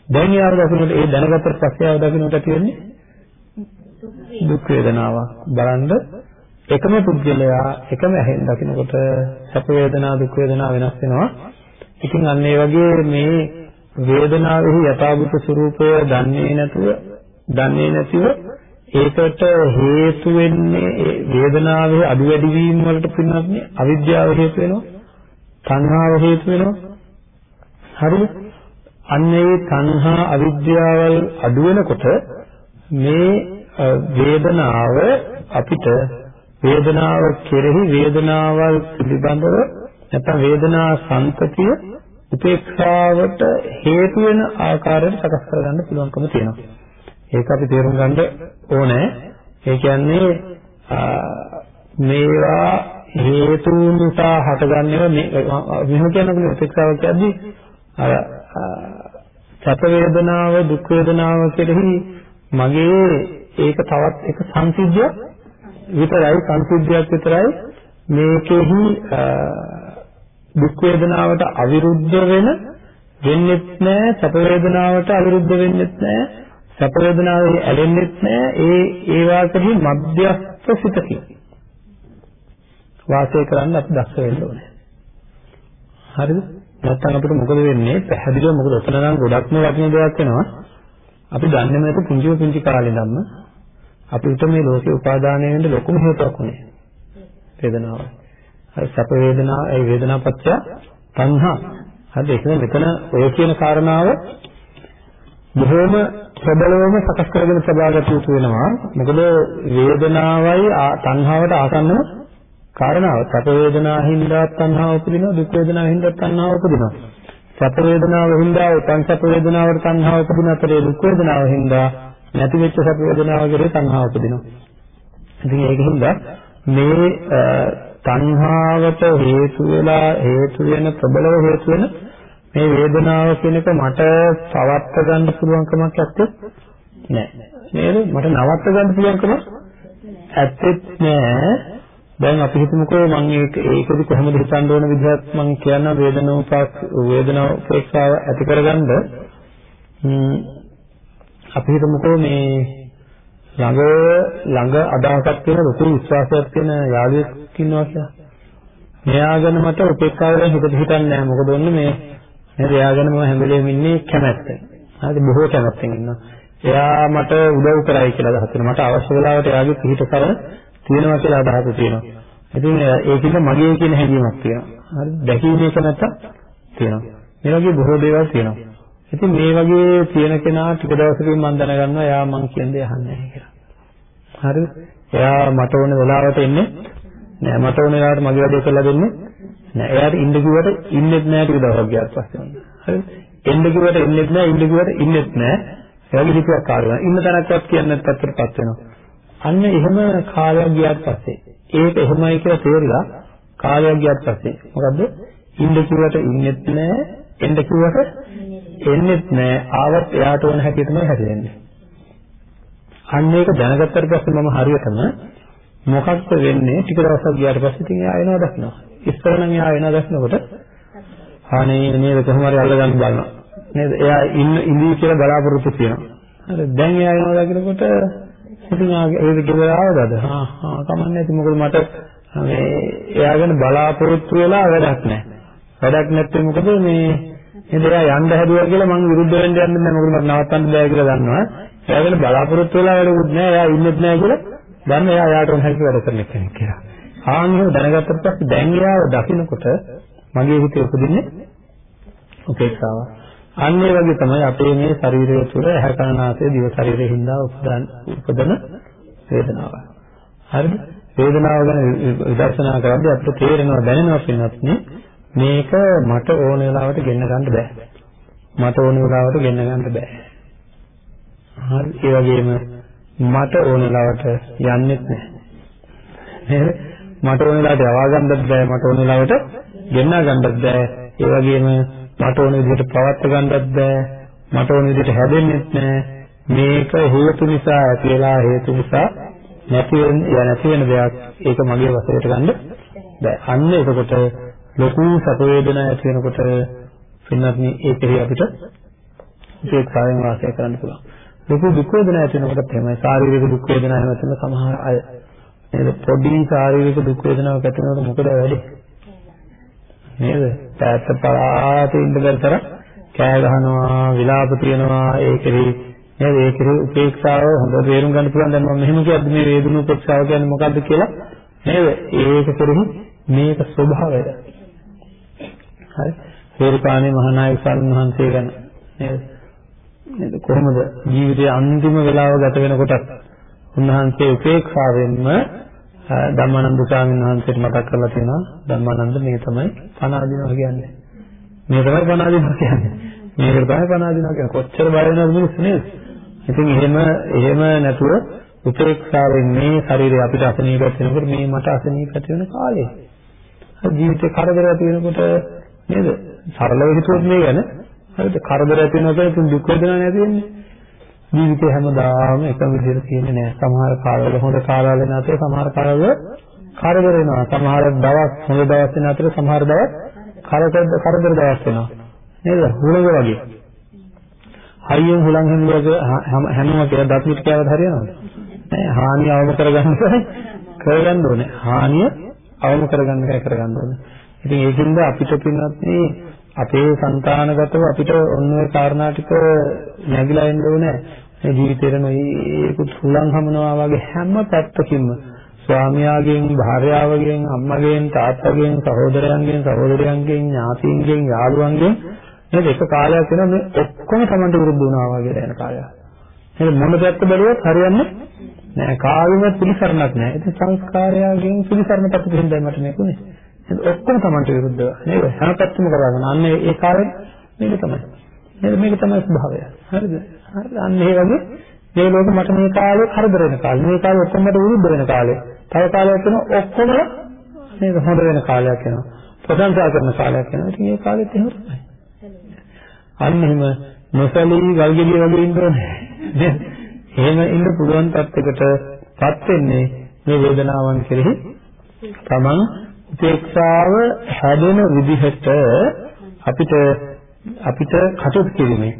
දැන් යාව දකින්නට ඒ දැනගත්තට පස්සේ යාව දකින්නට තියෙන්නේ දුක් වේදනාවක්. බලන්න එකම පුද්ගලයා එකම ඇහෙන් දකිනකොට සැප වේදනා දුක් වේදනා වෙනස් වෙනවා. ඉතින් අන්න ඒ වගේ මේ වේදනාවේ යථාභූත ස්වરૂපය දන්නේ නැතුව දන්නේ නැතිව ඒකට හේතු වෙන්නේ වේදනාවේ අඩු වැඩි වීම වලට පින්නත් අවිද්‍යාව හේතු වෙනවා තණ්හාව හේතු වෙනවා. හරිද? අන්න ඒ තණ්හා අවිද්‍යාවල් අඩු වෙනකොට මේ වේදනාව අපිට වේදනාව කෙරෙහි වේදනාවල් පිළිබඳව නැත්නම් වේදනා සංතතිය උපේක්ෂාවට හේතු වෙන ආකාරයට සකස් කරගන්න පුළුවන්කම තියෙනවා. ඒක අපි තේරුම් ගන්න ඕනේ. ඒ කියන්නේ මේවා හේතු නිසා හටගන්නව මෙහෙම කියනකොට උපේක්ෂාව කියද්දී අර සැප වේදනාව දුක් වේදනාව කෙරෙහි මගේ ඒක තවත් එක සංසිද්ධියක් විතරයි සංසිද්ධියක් විතරයි. මේකෙහි දුක් වේදනාවට අවිරුද්ධ වෙන වෙන්නෙත් නෑ සැප වේදනාවට අවිරුද්ධ වෙන්නෙත් නෑ සැප වේදනාවේ ඇලෙන්නෙත් නෑ. ඒ ඒ වාසෙහි මධ්‍යස්ථ සිතකින් වාසය කරන්න අපි දක්ෂ වෙන්න ඕනේ. හරිද? නැත්නම් අපිට මොකද වෙන්නේ? පැහැදිලිව මොකද? ඔතන නම් ගොඩක්ම වටින දෙයක් වෙනවා. අපි දන්නේ නැති පුංචි පුංචි කාලේ ඉඳන්ම අපිට මේ ලෝකේ උපාදානය වෙන්න ලොකුම හේතුවක් උනේ. වේදනාවයි. සැප වේදනා ඒ වේදනාපත්‍ය තණ්හා. හරිද? ඒක මෙතන ඔය කියන කාරණාව බොහොම ප්‍රබලවම සකස් කරගෙන සබාගත යුතු වෙනවා. මොකද වේදනාවයි තණ්හාවට ආසන්නම කාරණාව සැප වේදනා හින්දා තණ්හාව උපදිනවා දුක් වේදනා හින්දා තණ්හාව උපදිනවා. සැප වේදනාව හින්දා උපන් සැප වේදනාවට තණ්හාව උපදින අතරේ දුක් වේදනාව හින්දා නැති වෙච්ච සැප වේදනාව කෙරේ තණ්හාව උපදිනවා. ඉතින් ඒකින්ද මේ තණ්හාවට හේතු වෙලා හේතු වෙන ප්‍රබලව හේතු වෙන මේ වේදනාව කියන එක මට පවත්ව ගන්න පුළුවන් කමක් නැත්තේ නෑ නේද? මට නවත්ත ගන්න පුළුවන් කමක් ඇත්තෙත් නෑ දැන් අපි හිතමුකෝ මම ඒක ඒකදි කොහොමද හිතන්න ඕන විදිහත් මම කියන්න වේදනාවපක් වේදනාව උපේක්ෂාව ඇති කරගන්න අපි හිතමුකෝ මේ ළඟ ළඟ අදහසක් තියෙන ලොකු විශ්වාසයක් තියෙන යාළුවෙක් ඉන්නවා කියලා. මෙයා ගැන මට උපේක්ෂාවෙන් හිතට හිතන්නේ නැහැ. මොකද ඔන්න මේ නේද එයා ගැන මම හැම වෙලේම ඉන්නේ කැමැත්තෙන්. හරිද බොහෝ කැමැත්තෙන් ඉන්නවා. එයා මට උදව් කරයි කියලා අදහස් වෙනවා. මට අවශ්‍ය වෙලාවට එයාගේ පිහිට කර තියෙනවා කියලා අදහස තියෙනවා. ඉතින් ඒකින්ද මගේ කියන හැඟීමක් තියෙනවා. හරිද? දැකීමේ කැමැත්තක් තියෙනවා. මේ වගේ බොහෝ දේවල් තියෙනවා. ඉතින් මේ වගේ තියෙන කෙනා ටික දවසකින් මම දැනගන්නවා එයා මං කියන දේ අහන්නේ නැහැ කියලා. හරිද? එයා මට ඕන වෙලාවට එන්නේ නෑ මට ඕන වෙලාවට මගේ වැඩේ කරලා දෙන්නේ නෑ එයාට ඉන්න කිව්වට ඉන්නෙත් නෑ ටික දවසක් ගියාට පස්සේ හරිද එන්න කිව්වට එන්නෙත් නෑ ඉන්න කිව්වට ඉන්නෙත් නෑ එයාගේ හිතුවක් කාලේ ඉන්න තැනක්වත් කියන්නේ නැත්තරපත් වෙනවා අන්න එහෙම කාලයක් ගියාට පස්සේ ඒක එහෙමයි කියලා තේරිලා කාලයක් ගියාට පස්සේ මොකද්ද ඉන්න කිව්වට ඉන්නෙත් නෑ එන්න කිව්වට එන්නෙත් නෑ ආවත් එයාට ඕන හැටියට තමයි හැදෙන්නේ අන්න ඒක දැනගත්තට පස්සේ මම හරියටම මොකක්ද වෙන්නේ ටික දවසක් ගියාට පස්සේ ඉතින් එයා එනවා දකිනවා. ඉස්සර නම් එයා එනවා දකිනකොට අනේ නේද කොහොම හරි අල්ලගන්න බලනවා. නේද? එයා ඉන්න ඉඳී කියලා බලාපොරොත්තු තියෙනවා. හරි දැන් එයා එනවා දකිනකොට ඉතින් ඒක ගෙදර ආවද? හා හා කමන්නේ නැති මොකද මට මේ එයා ගැන බලාපොරොත්තු වෙලා වැඩක් නැහැ. වැඩක් නැත්නම් මොකද මේ නේද එයා යන්න හැදුවා කියලා මම විරුද්ධ වෙන්න යන්නේ නැහැ. මොකද මට නවත්තන්න බෑ කියලා දන්නවා. එයා ගැන බලාපොරොත්තු වෙලා වැඩකුත් නැහැ. එයා ඉන්නෙත් නැහැ කියලා දන්න එයා යාට උන් හැකි වැඩ කරන කෙනෙක් කියලා. ආන්ව දැනගත්තට පස්සේ දැන් එයාව දකිනකොට මගේ හිතේ උපදින්නේ උපේක්ෂාව. අන්න ඒ වගේ තමයි අපේ මේ ශරීරය තුළ ඇහැ කන නාසය දිව ශරීරය හින්දා උපදන උපදන වේදනාව. හරිද? වේදනාව ගැන විදර්ශනා කරද්දී අපිට තේරෙනවා දැනෙනවා පින්නත් මේක මට ඕන වෙලාවට ගෙන්න ගන්න බෑ. මට ඕන වෙලාවට ගෙන්න ගන්න බෑ. හරි ඒ වගේම මට ඕන වෙලාවට යන්නෙත් නෑ. නේද? මට ඕන වෙලාවට යවා ගන්නත් බෑ. මට ඕන වෙලාවට ගෙන්න ගන්නත් බෑ. ඒ වගේම මට ඕන විදිහට පවත්ව ගන්නත් බෑ. මට ඕන විදිහට හැදෙන්නෙත් නෑ. මේක හේතු නිසා ඇති වෙලා හේතු නිසා නැති වෙන නැති වෙන දෙයක් ඒක මගේ වශයට ගන්න බෑ. අන්න එතකොට ලොකු සැප වේදනා ඇති වෙනකොට පින්නත් ඒකෙහි අපිට උපේක්ෂාවෙන් වාසය කරන්න පුළුවන්. ලොකු දුක් වේදනා ඇති වෙනකොට එහෙමයි ශාරීරික දුක් වේදනා එහෙම නැත්නම් සමහර අය නේද පොඩි ශාරීරික දුක් වේදනාවක් ඇති වෙනකොට මොකද වෙන්නේ? නේද? පැත්ත පරාත ඉන්න බැතර කෑ ගහනවා, විලාප තියනවා, ඒකෙහි නේද? ඒකේ උපේක්ෂාව හොඳ තේරුම් ගන්න පුළුවන් දැන් මම මෙහෙම කියද්දි මේ වේදන උපේක්ෂාව කියන්නේ මොකද්ද කියලා නේද? ඒක කෙරෙහි මේක ස්වභාවය. හරි. හේරපාණේ මහානායක ස්වාමීන් වහන්සේ ගැන නේද? නේද කොහොමද ජීවිතයේ අන්තිම වෙලාව ගත වෙනකොටත් උන්වහන්සේ උපේක්ෂාවෙන්ම ධම්මානන්ද ස්වාමීන් වහන්සේට මතක් කරලා තියෙනවා ධම්මානන්ද මේ තමයි පණ අදිනවා කියන්නේ. මේ තමයි පණ අදිනවා කියන්නේ. මේකට තමයි පණ අදිනවා කියන්නේ. කොච්චර බය වෙනවද මිනිස්සු නේද? ඉතින් එහෙම එහෙම නැතුව උපේක්ෂාවෙන් මේ ශරීරය අපිට අසනීපත් වෙනකොට මේ මට අසනීපත් වෙන කාලේ. ජීවිතේ කරදර ඇති වෙනකොට නේද? සරලව හිතුවොත් මේ ගැන හරිද? කරදර ඇති වෙනකොට ඉතින් දුක් වේදනා නැති වෙන්නේ. ජීවිතේ හැමදාම එක විදිහට කියන්නේ නෑ. සමහර කාලවල හොඳ කාලවල වෙන අතර සමහර කාලවල කරදර වෙනවා. සමහර දවස් හොඳ දවස් වෙන අතර සමහර දවස් කරදර කරදර දවස් වෙනවා. නේද? හුලඟ වගේ. හයියෙන් හුලඟ හැමුවා හැමුවා කියලා දත් මිට කියලාද හරියනවද? නෑ. හානිය අවම කරගන්න කරගන්න ඕනේ. හානිය අවම කරගන්න එකයි කරගන්න ඕනේ. ඉතින් ඒකින්ද අපිට පින්වත් මේ අපේ సంతానගතව අපිට ඔන්න ඔය කාරණා ටික නැగిලා එන්න ඕනේ. මේ ජීවිතේට නොයේකුත් හුලං හමනවා වගේ හැම පැත්තකින්ම ස්වාමියාගෙන් භාර්යාවගෙන් අම්මගෙන් තාත්තගෙන් සහෝදරයන්ගෙන් සහෝදරයන්ගෙන් ඥාතීන්ගෙන් යාළුවන්ගෙන් නේද එක කාලයක් වෙනවා මේ ඔක්කොම Tamanට විරුද්ධ වුණා වගේ දැනෙන කාලයක්. නේද මොන පැත්ත බැලුවත් හරියන්නේ නෑ කාගෙම පිළිසරණක් නෑ. ඒක සංස්කාරයන්ගෙන් පිළිසරණ පැත්තට හින්දායි මට මේක උනේ. නේද ඔක්කොම Tamanට විරුද්ධව නේද හැම පැත්තම කරගෙන අන්න ඒ කාලේ මේක තමයි. නේද මේක තමයි ස්වභාවය. හරිද? හරිද? අන්න ඒ වගේ මේ ලෝකෙ මට මේ කාලේ කරදර වෙන කාලේ. මේ කාලේ ඔක්කොම මට විරුද්ධ වෙන කාලේ. තව කාලයක් වෙනවා ඔක්කොම නේද හොඳ වෙන කාලයක් වෙනවා. ප්‍රශංසා කරන කාලයක් වෙනවා. ඉතින් මේ කාලෙත් එහෙම තමයි. අන්න එහෙම නොසලී ගල්ගෙඩිය වගේ ඉන්න ඕනේ. නේද? එහෙම ඉන්න පුළුවන් තත්යකටපත් වෙන්නේ මේ වේදනාවන් කෙරෙහි තමන් උපේක්ෂාව හැදෙන විදිහට අපිට අපිට කටයුතු කිරීමේ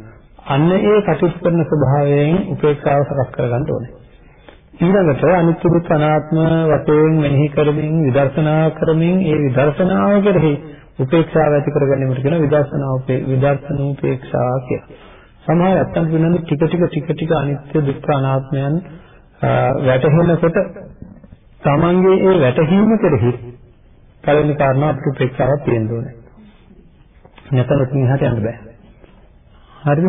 අන්න ඒ කටයුතු කරන ස්වභාවයෙන් උපේක්ෂාව සකස් කරගන්න ඕනේ. ඊළඟට අනිත්‍ය දුක්ඛ අනාත්ම වශයෙන් මෙනෙහි කරමින් විදර්ශනා කරමින් ඒ විදර්ශනාව කෙරෙහි උපේක්ෂාව ඇති කරගැනීමට කියන විදර්ශනා විදර්ශනෝපේක්ෂා කියලා. සමහර අත්තන් වෙනන්නේ ටික ටික ටික ටික අනිත්‍ය දුක්ඛ අනාත්මයන් වැටහෙනකොට තමන්ගේ ඒ වැටහීම කෙරෙහි පළවෙනි කාරණා අපිට උපේක්ෂාවක් තියෙන්න ඕනේ. නැත්නම් එතන එහාට යන්න බෑ. හරිද?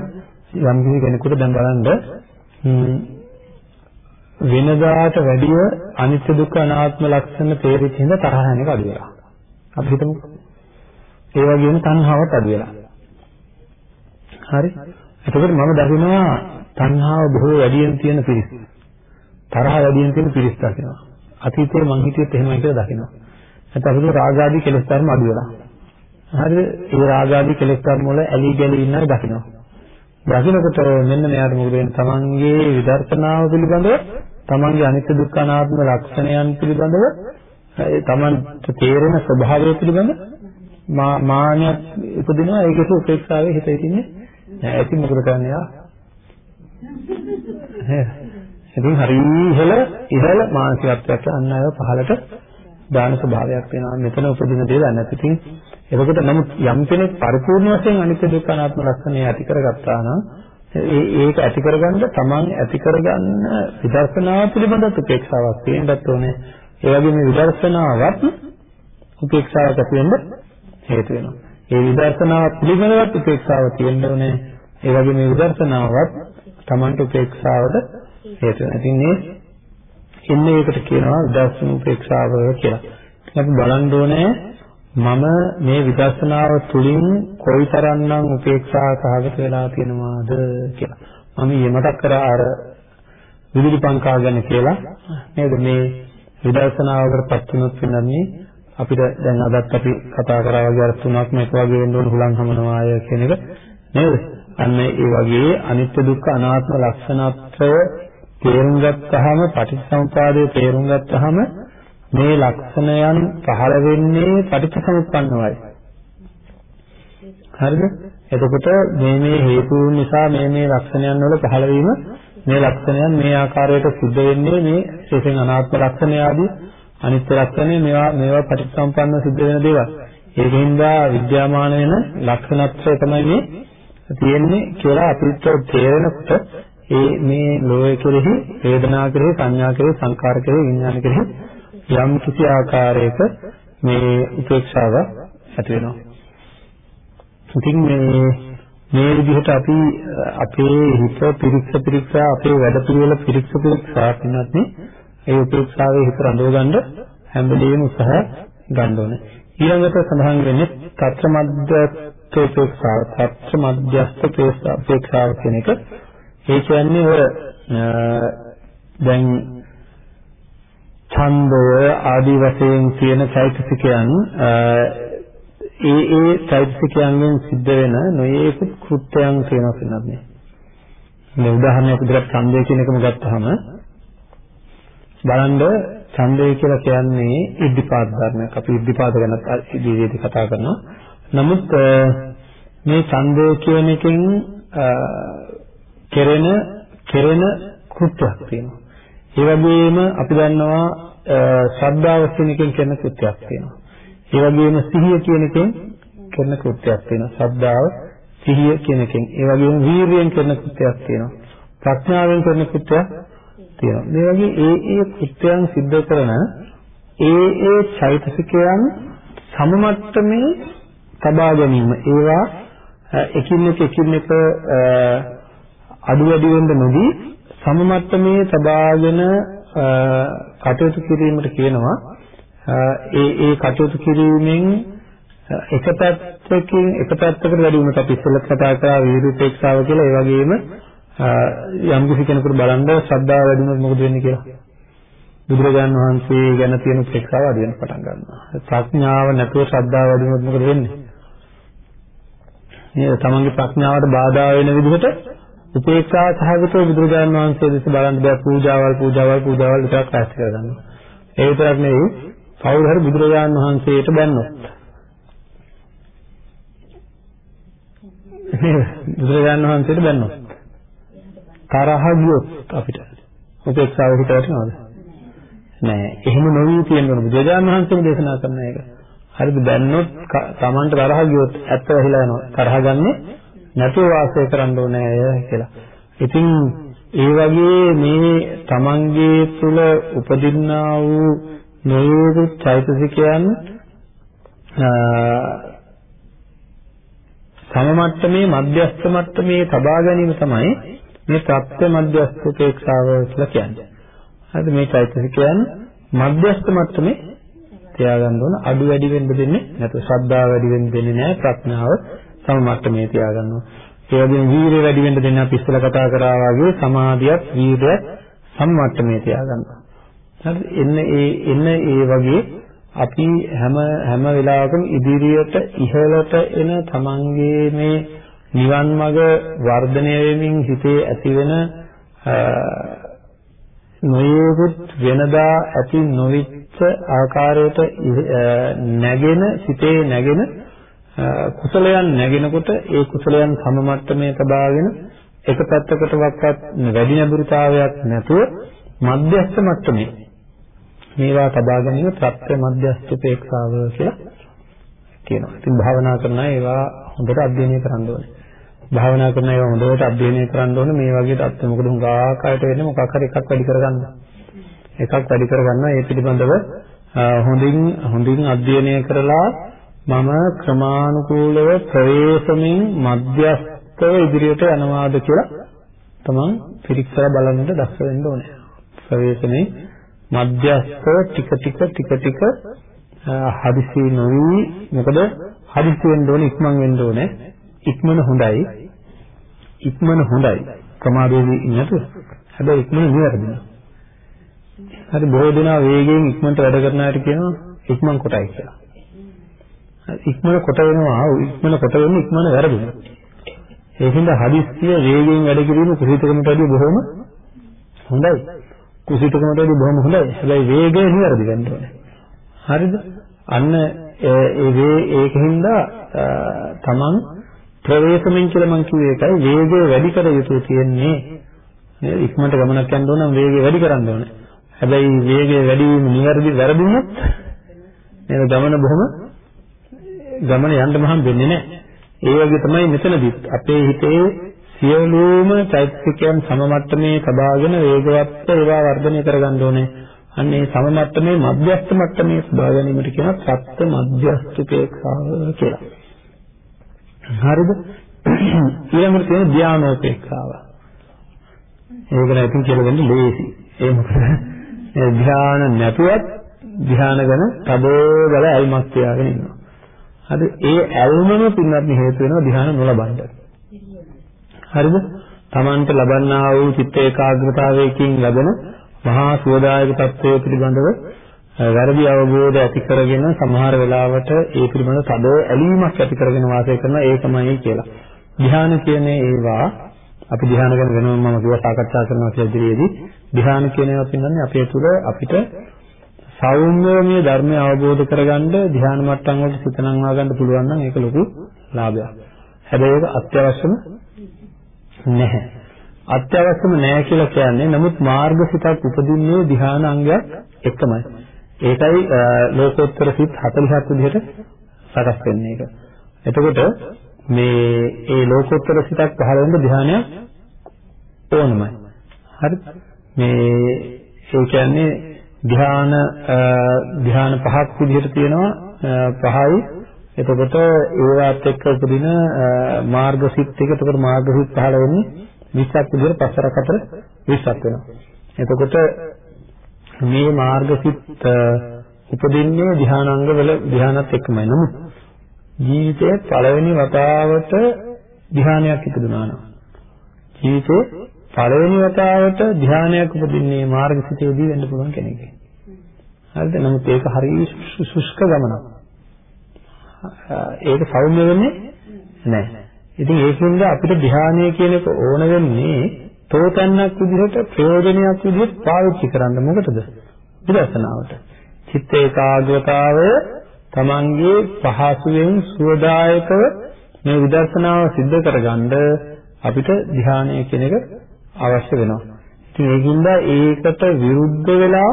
යම් කිසි කෙනෙකුට දැන් බලන්න වෙනදාට වැඩිය අනිත්‍ය දුක්ඛ අනාත්ම ලක්ෂණ තේරිච්ච හින්දා තරහ යන එක අඩු වෙලා. අපි හිතමු ඒ වගේම තණ්හාවත් අඩු වෙලා. හරි? එතකොට මම දකිනවා තණ්හාව බොහෝ වැඩියෙන් තියෙන පිරිස්. තරහ වැඩියෙන් තියෙන පිරිස් දකිනවා. අතීතයේ මං හිතියත් එහෙමයි කියලා දකිනවා. නැත්නම් අපිට රාගාදී කෙලෙස් ධර්ම අඩු වෙලා. හරිද? ඒ රාගාදී කෙලෙස් ධර්ම වල ඇලි ගලි ඉන්නයි දකිනවා. දකින්නකොට මෙන්න මෙයාට මොකද වෙන්නේ? තමන්ගේ විදර්ශනාව පිළිබඳව තමන්ගේ අනිත්‍ය දුක්ඛ අනාත්ම ලක්ෂණයන් පිළිබඳව තමන්ට තේරෙන ස්වභාවය පිළිබඳව මාන්නයක් උපදිනවා. ඒකේ උපේක්ෂාවේ හිත හිටින්නේ නෑ. ඉතින් මොකද කරන්නේ යා? ඉතින් හරි ඉහළ ඉහළ මානසිකත්වයක් අන්න අය පහළට දාන ස්වභාවයක් වෙනවා. මෙතන උපදින දේ දන්නේ නැති ඉතින් එතකොට නමුත් යම් කෙනෙක් පරිපූර්ණ වශයෙන් අනිත්‍ය දුක්ඛ අනාත්ම ලක්ෂණය ඇති කරගත්තා නම් ඒ ඒක ඇති කරගන්න තමන් ඇති කරගන්න විදර්ශනාව පිළිබඳ උපේක්ෂාවක් තියෙන්නත් ඕනේ ඒ වගේම විදර්ශනාවත් උපේක්ෂාවක් ඇති වෙන්න හේතු වෙනවා. ඒ විදර්ශනාව පිළිබඳවත් උපේක්ෂාව තියෙන්න ඕනේ. ඒ වගේ මේ විදර්ශනාවත් Tamanට උපේක්ෂාවට හේතු වෙනවා. ඉතින් මේ එන්නේ ඒකට කියනවා විදර්ශන උපේක්ෂාව කියලා. අපි බලන්න ඕනේ මම මේ විදර්ශනාව තුළින් කොයිතරම්නම් උපේක්ෂා සහගත වෙලා තියෙනවාද කියලා. මම ඊමටක් කර අර විදුලි පංකා ගැන කියලා නේද මේ විදර්ශනාවකට පත් වුණොත් වෙනන්නේ අපිට දැන් අදත් අපි කතා කරා වගේ අර තුනක් මේක වගේ වෙන්න ඕන හුලං හමනවා අය කියන එක නේද? අන්න ඒ වගේ අනිත්‍ය දුක්ඛ අනාත්ම ලක්ෂණත්‍රය තේරුම් ගත්තාම පටිච්චසමුපාදයේ තේරුම් ගත්තාම මේ ලක්ෂණයන් පහළ වෙන්නේ පටිච්චසමුප්පන්නවයි. හරිද? එතකොට මේ මේ හේතුන් නිසා මේ මේ ලක්ෂණයන් වල පහළ වීම මේ ලක්ෂණයන් මේ ආකාරයට සිද්ධ වෙන්නේ මේ විශේෂයෙන් අනාත්ම ලක්ෂණය ආදී අනිත්‍ය ලක්ෂණය මේවා මේවා පටිච්චසමුප්පන්න සිද්ධ වෙන දේවල්. ඒකින්ද විද්‍යාමාන වෙන ලක්ෂණත්‍රය තමයි මේ තියෙන්නේ කියලා අපිට තේරෙනකොට ඒ මේ ලෝය කෙරෙහි වේදනා කෙරෙහි සංඥා කෙරෙහි සංකාර කෙරෙහි විඥාන කෙරෙහි යම් කිසි ආකාරයක මේ උපේක්ෂාව ඇති වෙනවා. ඉතින් මේ මේ විදිහට අපි අපේ හිත පිරික්ස පිරික්සා අපේ වැඩ පිළිවෙල පිරික්ස පිරික්සා පින්නත් ඒ උපේක්ෂාවේ හිත රඳව ගන්න හැම වෙලෙම උත්සාහ ගන්න ඕනේ. ඊළඟට සඳහන් වෙන්නේ తත්‍ර මධ්‍යස්ථ උපේක්ෂාව. తත්‍ර මධ්‍යස්ථ උපේක්ෂාව කියන එක ඒ කියන්නේ ඔය දැන් ඡන්දය ආදී වශයෙන් තියෙන චෛතසිකයන් ඒ ඒ චෛතසිකයන්ගෙන් සිද්ධ වෙන නොයේකුත් කෘත්‍යයන් තියෙනවා කියනත් නේ. මේ උදාහරණයක් විදිහට ඡන්දය කියන එකම ගත්තාම බලන්න ඡන්දය කියලා කියන්නේ ඉද්ධිපාද ධර්මයක්. අපි ඉද්ධිපාද ගැනත් ඉදිරියේදී කතා කරනවා. නමුත් මේ ඡන්දය කියන එකෙන් කෙරෙන කෙරෙන කෘත්‍යයක් තියෙනවා. ඒ වගේම අපි දන්නවා ශ්‍රද්ධාව කියන එකෙන් කරන කෘත්‍යයක් තියෙනවා. ඒ වගේම සිහිය කියන එකෙන් කරන කෘත්‍යයක් තියෙනවා. ශ්‍රද්ධාව, සිහිය කියන එකෙන්. ඒ වගේම වීරියෙන් කරන කෘත්‍යයක් තියෙනවා. ප්‍රඥාවෙන් කරන කෘත්‍යයක් තියෙනවා. මේ වගේ ඒ ඒ කෘත්‍යයන් සිද්ධ කරන ඒ ඒ චෛතසිකයන් සමමට්ටමේ තබා ගැනීම ඒවා එකින් එක එකින් එක අඩු වැඩි වෙන්න නොදී සමමට්ටමේ තබාගෙන කටයුතු කිරීමට කියනවා. ඒ ඒ කටයුතු කිරීමෙන් එක පැත්තකින් එක පැත්තකට වැඩි වුණත් අපි ඉස්සෙල්ලා කතා කරා විරුපේක්ෂාව කියලා. ඒ වගේම යම් කිසි කෙනෙකුට බලන්න ශ්‍රද්ධාව වැඩි වුණොත් මොකද වෙන්නේ කියලා. බුදුරජාණන් වහන්සේ ගැන තියෙන උපේක්ෂාව අඩු වෙන පටන් ගන්නවා. ප්‍රඥාව නැතුව ශ්‍රද්ධාව වැඩි වුණොත් මොකද වෙන්නේ? නේද තමන්ගේ ප්‍රඥාවට බාධා වෙන විදිහට උපේක්ෂා සහගතව බුදුරජාණන් වහන්සේ දෙස බලන්න බෑ පූජාවල් පූජාවල් පූජාවල් විතරක් පැස් කරගන්නවා. ඒ විතරක් නෙවෙයි කවුරු හරි බුදුරජාණන් වහන්සේට බැන්නොත් බුදුරජාණන් වහන්සේට බැන්නොත් තරහ ගියොත් අපිට උපේක්ෂාව හිතට නේද? නෑ එහෙම නොවී තියෙනවා බුදුරජාණන් වහන්සේම දේශනා කරන එක. හරිද බැන්නොත් Tamanට තරහ ගියොත් ඇත්ත වෙහිලා යනවා. තරහ ගන්නේ නැතුව වාසය කරන්න ඕනේ අය කියලා. ඉතින් ඒ වගේ මේ තමන්ගේ තුල උපදින්නා වූ නොයෙකු චෛතසිකයන් සම මට්ටමේ මධ්‍යස්ථ මට්ටමේ තබා ගැනීම තමයි මේ ප්‍රත්‍ය මධ්‍යස්ථ උපේක්ෂාව කියලා කියන්නේ. හරිද මේ චෛතසිකයන් මධ්‍යස්ථ මට්ටමේ තියාගන්න ඕන අඩු වැඩි වෙන්න දෙන්නේ නැත්නම් ශ්‍රද්ධාව වැඩි වෙන්න දෙන්නේ නැහැ ප්‍රඥාව සම මට්ටමේ තියාගන්නවා. ඒ වගේම වීරිය වැඩි වෙන්න දෙන්න අපි ඉස්සෙල්ලා කතා කරා වගේ සමාධියත් වීරියත් සම මට්ටමේ තියාගන්නවා. හරිද? එන්න ඒ එන්න ඒ වගේ අපි හැම හැම වෙලාවකම ඉදිරියට ඉහළට එන තමන්ගේ මේ නිවන් මඟ වර්ධනය වෙමින් හිතේ ඇතිවෙන නොයෙකුත් වෙනදා ඇති නොවිච්ච ආකාරයට නැගෙන සිතේ නැගෙන කුසලයන් නැගෙනකොට ඒ කුසලයන් සම මට්ටමේ තබාගෙන එක පැත්තකටවත් වැඩි නැඹුරුතාවයක් නැතුව මධ්‍යස්ථ මට්ටමේ මේවා තබා ගැනීම ප්‍රත්‍ය මධ්‍යස්ථ උපේක්ෂාව කියලා කියනවා. ඉතින් භාවනා කරන ඒවා හොඳට අධ්‍යයනය කරන්න ඕනේ. භාවනා කරන ඒවා හොඳට අධ්‍යයනය කරන්න ඕනේ මේ වගේ தත්ත්ව මොකද හුඟා කායට වෙන්නේ මොකක් හරි එකක් වැඩි කරගන්න. එකක් වැඩි කරගන්න ඒ පිළිබඳව හොඳින් හොඳින් අධ්‍යයනය කරලා මම ක්‍රමානුකූලව ප්‍රවේශමින් මධ්‍යස්ථව ඉදිරියට යනවාද කියලා තමන් පිරික්සලා බලන්නට දක්ෂ වෙන්න ඕනේ. ප්‍රවේශමේ මධ්‍යස්ථ ටික ටික ටික ටික හදිසි නොවි මොකද හදිසි වෙන්න ඕනේ ඉක්මන් වෙන්න ඕනේ. ඉක්මන හොඳයි. ඉක්මන හොඳයි. ප්‍රමාදයේදී ඉන්නතු හැබැයි ඉක්මන නිවැරදිද? හරි බොහෝ දෙනා වේගයෙන් ඉක්මනට වැඩ කරන අයට කියනවා ඉක්මන් කොටයි කියලා. ඉක්මන කොට වෙනවා ඉක්මන කොට වෙන්නේ ඉක්මන වැරදුන ඒකින්ද හදිස්සිය වේගයෙන් වැඩ කිරීම කුසිතකමට වඩා බොහොම හොඳයි. කුසිතකමට වඩා බොහොම හොඳයි. හැබැයි වේගය නිවැරදි වෙන්න ඕනේ. හරිද? අන්න ඒ වේ ඒකින්ද තමන් ප්‍රවේශමෙන් කියලා මම කිව්වේ ඒකයි. වේගය වැඩි කර යුතු තියෙන්නේ නේද? ඉක්මනට ගමනක් යන්න ඕන නම් වේගය වැඩි කරන්න ඕනේ. හැබැයි වේගය වැඩි වීම නිවැරදි වැරදුනොත් නේද? ගමන බොහොම ගමන යන්න මහම් වෙන්නේ නැහැ. ඒ වගේ තමයි මෙතනදිත් අපේ හිතේ සියලුම චෛතසිකයන් සම මට්ටමේ සබාගෙන වේගවත් ඒවා වර්ධනය කරගන්න ඕනේ. අන්න ඒ සම මට්ටමේ මධ්‍යස්ථ මට්ටමේ සබා ගැනීමට කියනවා සත්‍ය මධ්‍යස්ථිකේක්ෂාව කියලා. හරිද? ඊළඟට තියෙන ධානෝපේක්ෂාව. ඒක නම් ඉතින් කියලා දෙන්න ලේසි. ඒ මොකද ධ්‍යාන නැතුවත් ධ්‍යාන ගැන තදෝ ගල ඇල්මක් තියාගෙන ඉන්නවා. හරි ඒ ඇල්මම පින්වත් හේතු වෙනවා ධ්‍යාන නොලබන්න. හරිද? Tamanට ලබන්නා වූ චිත්ත ඒකාග්‍රතාවයකින් ලැබෙන මහා සුවදායක තත්ත්වය පිළිබඳව වැරදි අවබෝධ ඇති කරගෙන සමහර වෙලාවට ඒ පිළිබඳව තදෝ ඇලීමක් ඇති කරගෙන වාසය කරන ඒකමයි කියලා. ධ්‍යාන කියන්නේ ඒවා අපි ධ්‍යාන ගැන වෙනම මම කිව්වා සාකච්ඡා කරනවා කියලා ඉදිරියේදී ධ්‍යාන කියන ඒවා පින්නන්නේ අපේ තුල අපිට සෞම්‍යමය ධර්මය අවබෝධ කරගන්න ධ්‍යාන මට්ටම් වලට සිත නංවා ගන්න පුළුවන් නම් ඒක ලොකු ලාභයක්. හැබැයි ඒක අත්‍යවශ්‍යම නැහැ. අත්‍යවශ්‍යම නැහැ කියලා කියන්නේ නමුත් මාර්ගසිතක් උපදින්නේ ධ්‍යාන අංගයක් එකමයි. ඒකයි ලෝකෝත්තර සිත් 47 විදිහට සකස් වෙන්නේ ඒක. එතකොට මේ ඒ ලෝකෝත්තර සිතක් පහළ වෙන ධානයක් ඕනමයි. හරි? මේ ඒ කියන්නේ ධ්‍යාන ධ්‍යාන පහක් විදිහට තියෙනවා පහයි එතකොට ඒවත් එක්ක උපදින මාර්ගසිත එක එතකොට මාර්ගසිත පහළ වෙන්නේ 20ක් විදිහට පස්සරක් අතර 20ක් වෙනවා. එතකොට මේ මාර්ගසිත උපදින්නේ ධ්‍යානාංග වල ධ්‍යානත් එක්කමයි. නමුත් ජීවිතයේ පළවෙනි වතාවට ධ්‍යානයක් ඉපදුනා නම් ජීවිතේ පළවෙනි වතාවට ධ්‍යානයක් උපදින්නේ මාර්ගසිතේදී වෙන්න පුළුවන් කෙනෙක්. හරිද? නමුත් ඒක හරිය සුෂ්ක ගමනක්. ඒක සෞම්‍ය වෙන්නේ නැහැ. ඉතින් ඒකින්ද අපිට ධ්‍යානය කියන එක ඕන වෙන්නේ තෝතන්නක් විදිහට ප්‍රයෝජනයක් විදිහට පාවිච්චි කරන්න මොකටද? විදර්ශනාවට. චිත්ත ඒකාග්‍රතාවය තමන්ගේ පහසුවෙන් සුවදායකව මේ විදර්ශනාව સિદ્ધ කරගන්න අපිට ධ්‍යානය කියන එක අවශ්‍ය වෙනවා. ඉතින් ඒකින්ද ඒකට විරුද්ධ වෙලා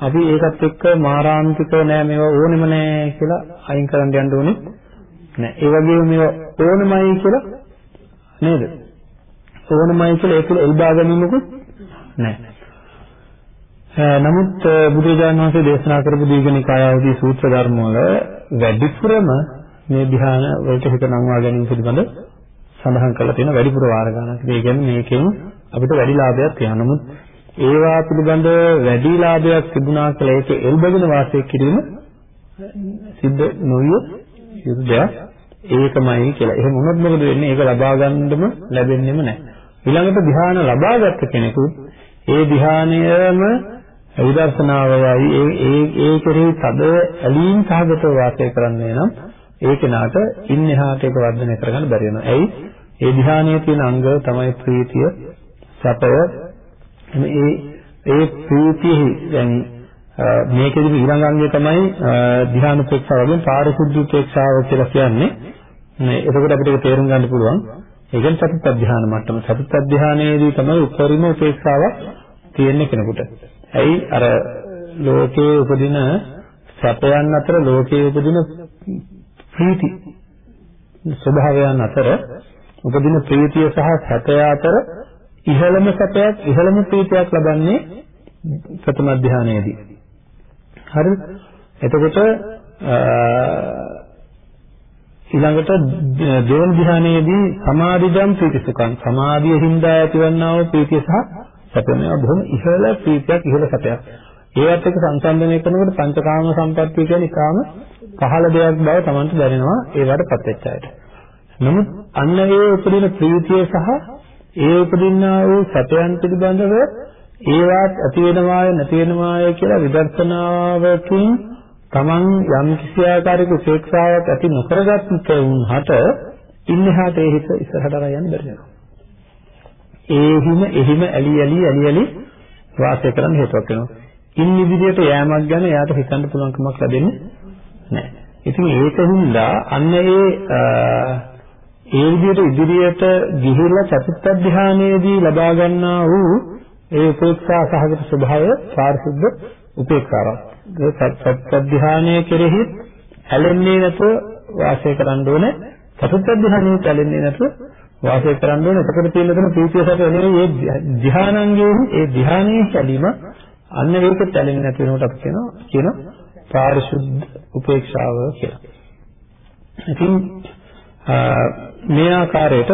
අපි ඒකත් එක්ක මාරාන්තිකව නෑ මේවා ඕනෙම නෑ කියලා අයින් කරන්න යන්න ඕනේ නෑ. ඒ වගේම මේවා ඕනමයි කියලා නේද? ඕනමයි කියලා ඒක එල්බා ගැනීමකුත් නෑ. නමුත් බුදුරජාණන් වහන්සේ දේශනා කරපු දීඝනිකායදී සූත්‍ර ධර්ම වල වැඩිපුරම මේ ධ්‍යාන වලට හිත නංවා ගැනීම පිළිබඳ සඳහන් කරලා තියෙන වැඩිපුර වාර ගණනක්. ඒ කියන්නේ මේකෙන් අපිට වැඩි ලාභයක් තියෙනවා. නමුත් ඒවා පිළිබඳ වැඩි ලාභයක් තිබුණා කියලා ඒක එල්බගෙන වාසය කිරීම සිද්ධ නොවිය යුතු දෙයක්. ඒකමයි කියලා. එහෙම වුණොත් මොකද වෙන්නේ? ඒක ලබා ගන්නම ලැබෙන්නේම නැහැ. ඊළඟට ධ්‍යාන ලබාගත් කෙනෙකු ඒ ධ්‍යානයම විදර්ශනාවයි ඒ ඒ ඒ කෙරෙහි තද ඇලීම් සහගතව වාසය කරන්නේ නම් ඒ කෙනාට ඉන් එහාට ඒක වර්ධනය කරගන්න බැරි වෙනවා. ඇයි? ඒ ධ්‍යානයේ තියෙන අංග තමයි ප්‍රීතිය, සැපය. මේ ඒ ප්‍රීතියෙහි දැන් මේකෙදි ඊළඟ අංගය තමයි ධ්‍යාන උපේක්ෂාව වගේ පාරිශුද්ධ උපේක්ෂාව කියලා කියන්නේ. මේ එතකොට අපිට ඒක තේරුම් ගන්න පුළුවන්. ඒ කියන්නේ චතුත්ථ ධ්‍යාන මට්ටම. චතුත්ථ ධ්‍යානයේදී තමයි උපරිම උපේක්ෂාවක් තියෙන්නේ කෙනෙකුට. ඇයි අර ලෝකයේ උපදින සැපයන් අතර ලෝකයේ උපදින ප්‍රීති ස්වභාවයන් අතර උපදින ප්‍රීතිය සහ සැපය අතර ඉහළම සැපයක් ඉහළම ප්‍රීතියක් ලබන්නේ ප්‍රථම ධානයේදී. හරිද? එතකොට ඊළඟට දෙවන ධානයේදී සමාධිදම් ප්‍රීතිසුඛං සමාධිය හින්දා ඇතිවන්නා වූ ප්‍රීතිය සහ සැප මේවා බොහොම ඉහළ ප්‍රීතියක් ඉහළ සැපයක්. ඒවත් එක්ක සංසන්දනය කරනකොට පංචකාම සම්පත්තිය කියන්නේ ඉතාම පහළ දෙයක් බව Tamanට දැනෙනවා ඒවට පත්වෙච්ච අයට. නමුත් අන්න ඒ උපදින ප්‍රීතිය සහ ඒ උපදින්නා වූ සතයන් පිළිබඳව ඒවත් ඇති වෙනවාය නැති වෙනවාය කියලා විදර්ශනාවකින් Taman යම් කිසි ආකාරයක උපේක්ෂාවක් ඇති නොකරගත් වුණාට ඉන්නහට ඒ හිත ඉස්සරහට අරන් යන්න බැරි වෙනවා. ඒහිම එහිම ඇලි ඇලි ඇලි ඇලි වාසය කරන්න හේතුවක් වෙනවා. ඉන් ඉදිරියට යෑමක් ගැන එයාට හිතන්න පුළුවන්කමක් ලැබෙන්නේ නැහැ. ඉතින් ඒක හින්දා අන්න ඒ ඒ විදිහට ඉදිරියට ගිහිල්ලා චතුත්ථ ධානයේදී ලබා ගන්නා වූ ඒ උපේක්ෂා සහගත ස්වභාවය පාරිශුද්ධ උපේක්ෂාවක්. චතුත්ථ ධානයේ කෙරෙහි ඇලෙන්නේ නැතුව වාසය කරන්න ඕනේ. චතුත්ථ ධානයේ ඇලෙන්නේ නැතුව වාසය කරන්න ඕනේ. එතකොට තියෙන දෙන ප්‍රීතිය සැප නෙවෙයි මේ ධානාංගයේ ඒ ධානයේ ඇලීම අන්න ඒකත් ඇලෙන්නේ නැති වෙනකොට අපි කියනවා කියන පාරිශුද්ධ උපේක්ෂාව කියලා. ඉතින් මේ ආකාරයට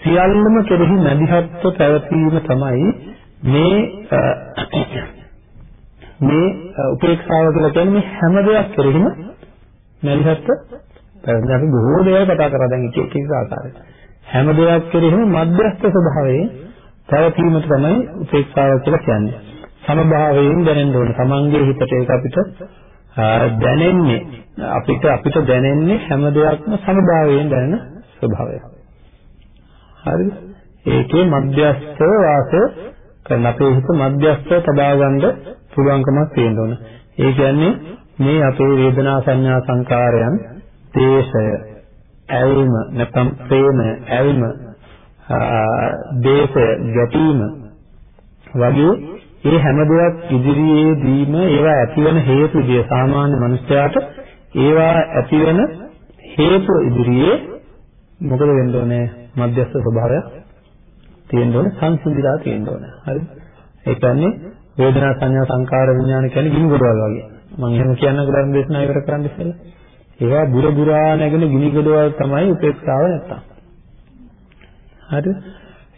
සියල්ලම කෙරෙහි නැදිහත්ව පැවතීම තමයි මේ මේ උපේක්ෂාව කියලා කියන්නේ මේ හැම දෙයක් කෙරෙහිම නැදිහත්ව පැවතීම. අපි බොහෝ දේවල් කතා කරා දැන් එක එක ආකාරයට. හැම දෙයක් කෙරෙහිම මධ්‍යස්ථ ස්වභාවයේ පැවතීම තමයි උපේක්ෂාව කියලා කියන්නේ. සමභාවයෙන් දැනෙන්න ඕනේ. තමන්ගේ හිතට ඒක අපිට දැනෙන්නේ අපිට අපිට දැනෙන්නේ හැම දෙයක්ම සමභාවයෙන් දැනෙන ස්වභාවය. හරිද? ඒකේ මධ්‍යස්ථ වාසය කරන අපේ හිත මධ්‍යස්ථව තබා ගන්න පුළුවන්කමක් තියෙන්න ඕන. ඒ කියන්නේ මේ අපේ වේදනා සංඥා සංකාරයන් දේශය, ඇල්ම, නැත්නම් ප්‍රේම, ඇල්ම, දේශය, ගැටීම වගේ ඒ හැම දෙයක් ඉදිරියේදීම ඒවා ඇතිවන හේතු දිය සාමාන්‍ය මනුස්සයාට ඒවා ඇතිවන හේතු ඉදිරියේ මොකද වෙන්න ඕනේ? මධ්‍යස්ථ ස්වභාවයක් තියෙන්න ඕනේ, සංසිඳිලා තියෙන්න ඕනේ. හරි? ඒ කියන්නේ වේදනා සංඥා සංකාර විඥාන කියන්නේ ගිනි ගොඩවල් වගේ. මම එහෙම කියන්න ගලන් දේශනා ඉවර කරන්න ඉස්සෙල්ලා. ඒවා දුර දුරා නැගෙන ගිනි ගොඩවල් තමයි උපේක්ෂාව නැත්තම්. හරි?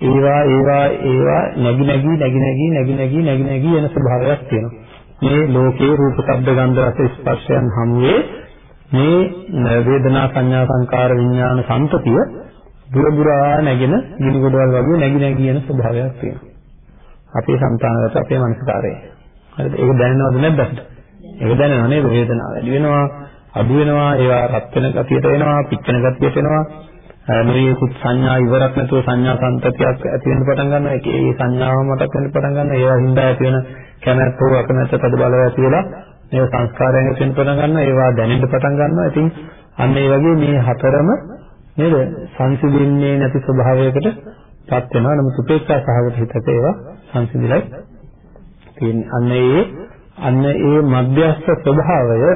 ඒවා ඒවා ඒවා නැగి නැగి නැగి නැగి නැగి නැగి නැగి නැగి යන ස්වභාවයක් තියෙනවා. මේ ලෝකේ රූප, ශබ්ද, ගන්ධ, රස, ස්පර්ශයන් හැමුවේ මේ වේදනා සංඥා සංකාර විඥාන සංතතිය දුරදුරා නැගෙන ගිනි ගොඩවල් වගේ නැగి නැగి යන ස්වභාවයක් තියෙනවා. අපේ సంతానගත අපේ මනසකාරය. හරිද? ඒක දැනෙනවද නැද්ද අපිට? ඒක දැනෙනව නේද? වේදනාව වැඩි වෙනවා, අඩු වෙනවා, ඒවා රත් වෙන ගතියට එනවා, පිච්චෙන ගතියට එනවා. නොයෙකුත් සංඥා ඉවරක් නැතුව සංඥා සංතතියක් ඇති වෙන්න පටන් ගන්නවා. ඒකේ සංඥාව මතක් වෙන්න පටන් ගන්නවා. ඒවා හින්දා ඇති වෙන කැමැත්ත හෝ අකමැත්ත තද බලව ඇති වෙලා මේ සංස්කාරයන් ඇති වෙන්න පටන් ගන්නවා. ඒවා දැනෙන්න පටන් ගන්නවා. ඉතින් අන්න ඒ වගේ මේ හතරම නේද සංසිඳින්නේ නැති ස්වභාවයකට පත් වෙනවා. නමුත් උපේක්ෂා සහගත හිතක ඒවා සංසිඳිලයි තියෙන්නේ. අන්න ඒ අන්න ඒ මධ්‍යස්ථ ස්වභාවය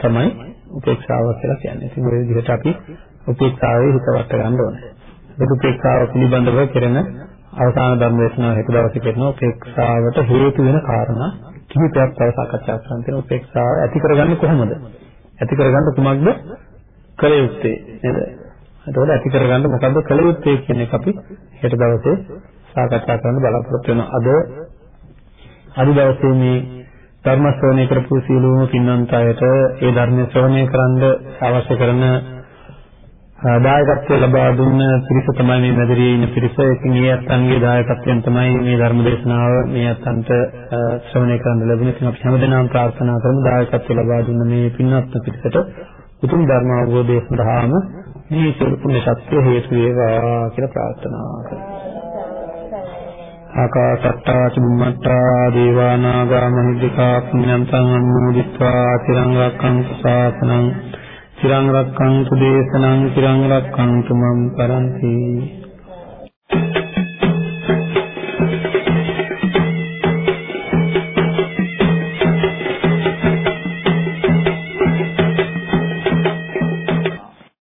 තමයි උපේක්ෂාව කියලා කියන්නේ. ඉතින් ওই විදිහට අපි උපේක්ෂාවේ හිත වට ගන්න ඕනේ. ඒක උපේක්ෂාව පිළිබඳව කෙරෙන අවසාන ධර්ම දේශනාව හෙට දවසේ කරනවා උපේක්ෂාවට හේතු වෙන කාරණා කිහිපයක් තව සාකච්ඡා කරන්න තියෙනවා. උපේක්ෂාව ඇති කරගන්නේ කොහොමද? ඇති කරගන්න කුමක්ද කළ යුත්තේ නේද? එතකොට ඇති කරගන්න මොකද්ද කළ යුත්තේ කියන එක අපි හෙට දවසේ සාකච්ඡා කරන්න බලාපොරොත්තු වෙනවා. අද අද දවසේ මේ ධර්ම ශ්‍රවණය කරපු සීලෝම පින්නන්ත අයට ඒ ධර්ම ශ්‍රවණය කරන්න අවශ්‍ය කරන දායකත්වය ලබා දුන්න පිරිස තමයි මේ මැදිරියේ ඉන්න පිරිස. ඉතින් මේ අත්ංගේ දායකත්වයෙන් තමයි මේ ධර්ම දේශනාව මේ අත්න්ට ශ්‍රවණය කරන්න ලැබුණේ. ඉතින් අපි හැමදෙනාම ප්‍රාර්ථනා කරමු දායකත්වය ලබා දුන්න මේ පින්වත් පිරිසට උතුම් ධර්ම අවබෝධය සඳහාම මේ සියලු පුණ්‍ය ශක්තිය හේතු වේවා කියලා ප්‍රාර්ථනා කරමු. ආකාශත්තා චුම්මත්තා දේවා නාග මහිද්దికා පුඤ්ඤන්තං අනුමෝදිත්වා තිරං රක්ඛන්තු ශාසනං තිරං රක්ඛන්තු දේශනං තිරං රක්ඛන්තු මම් පරන්ති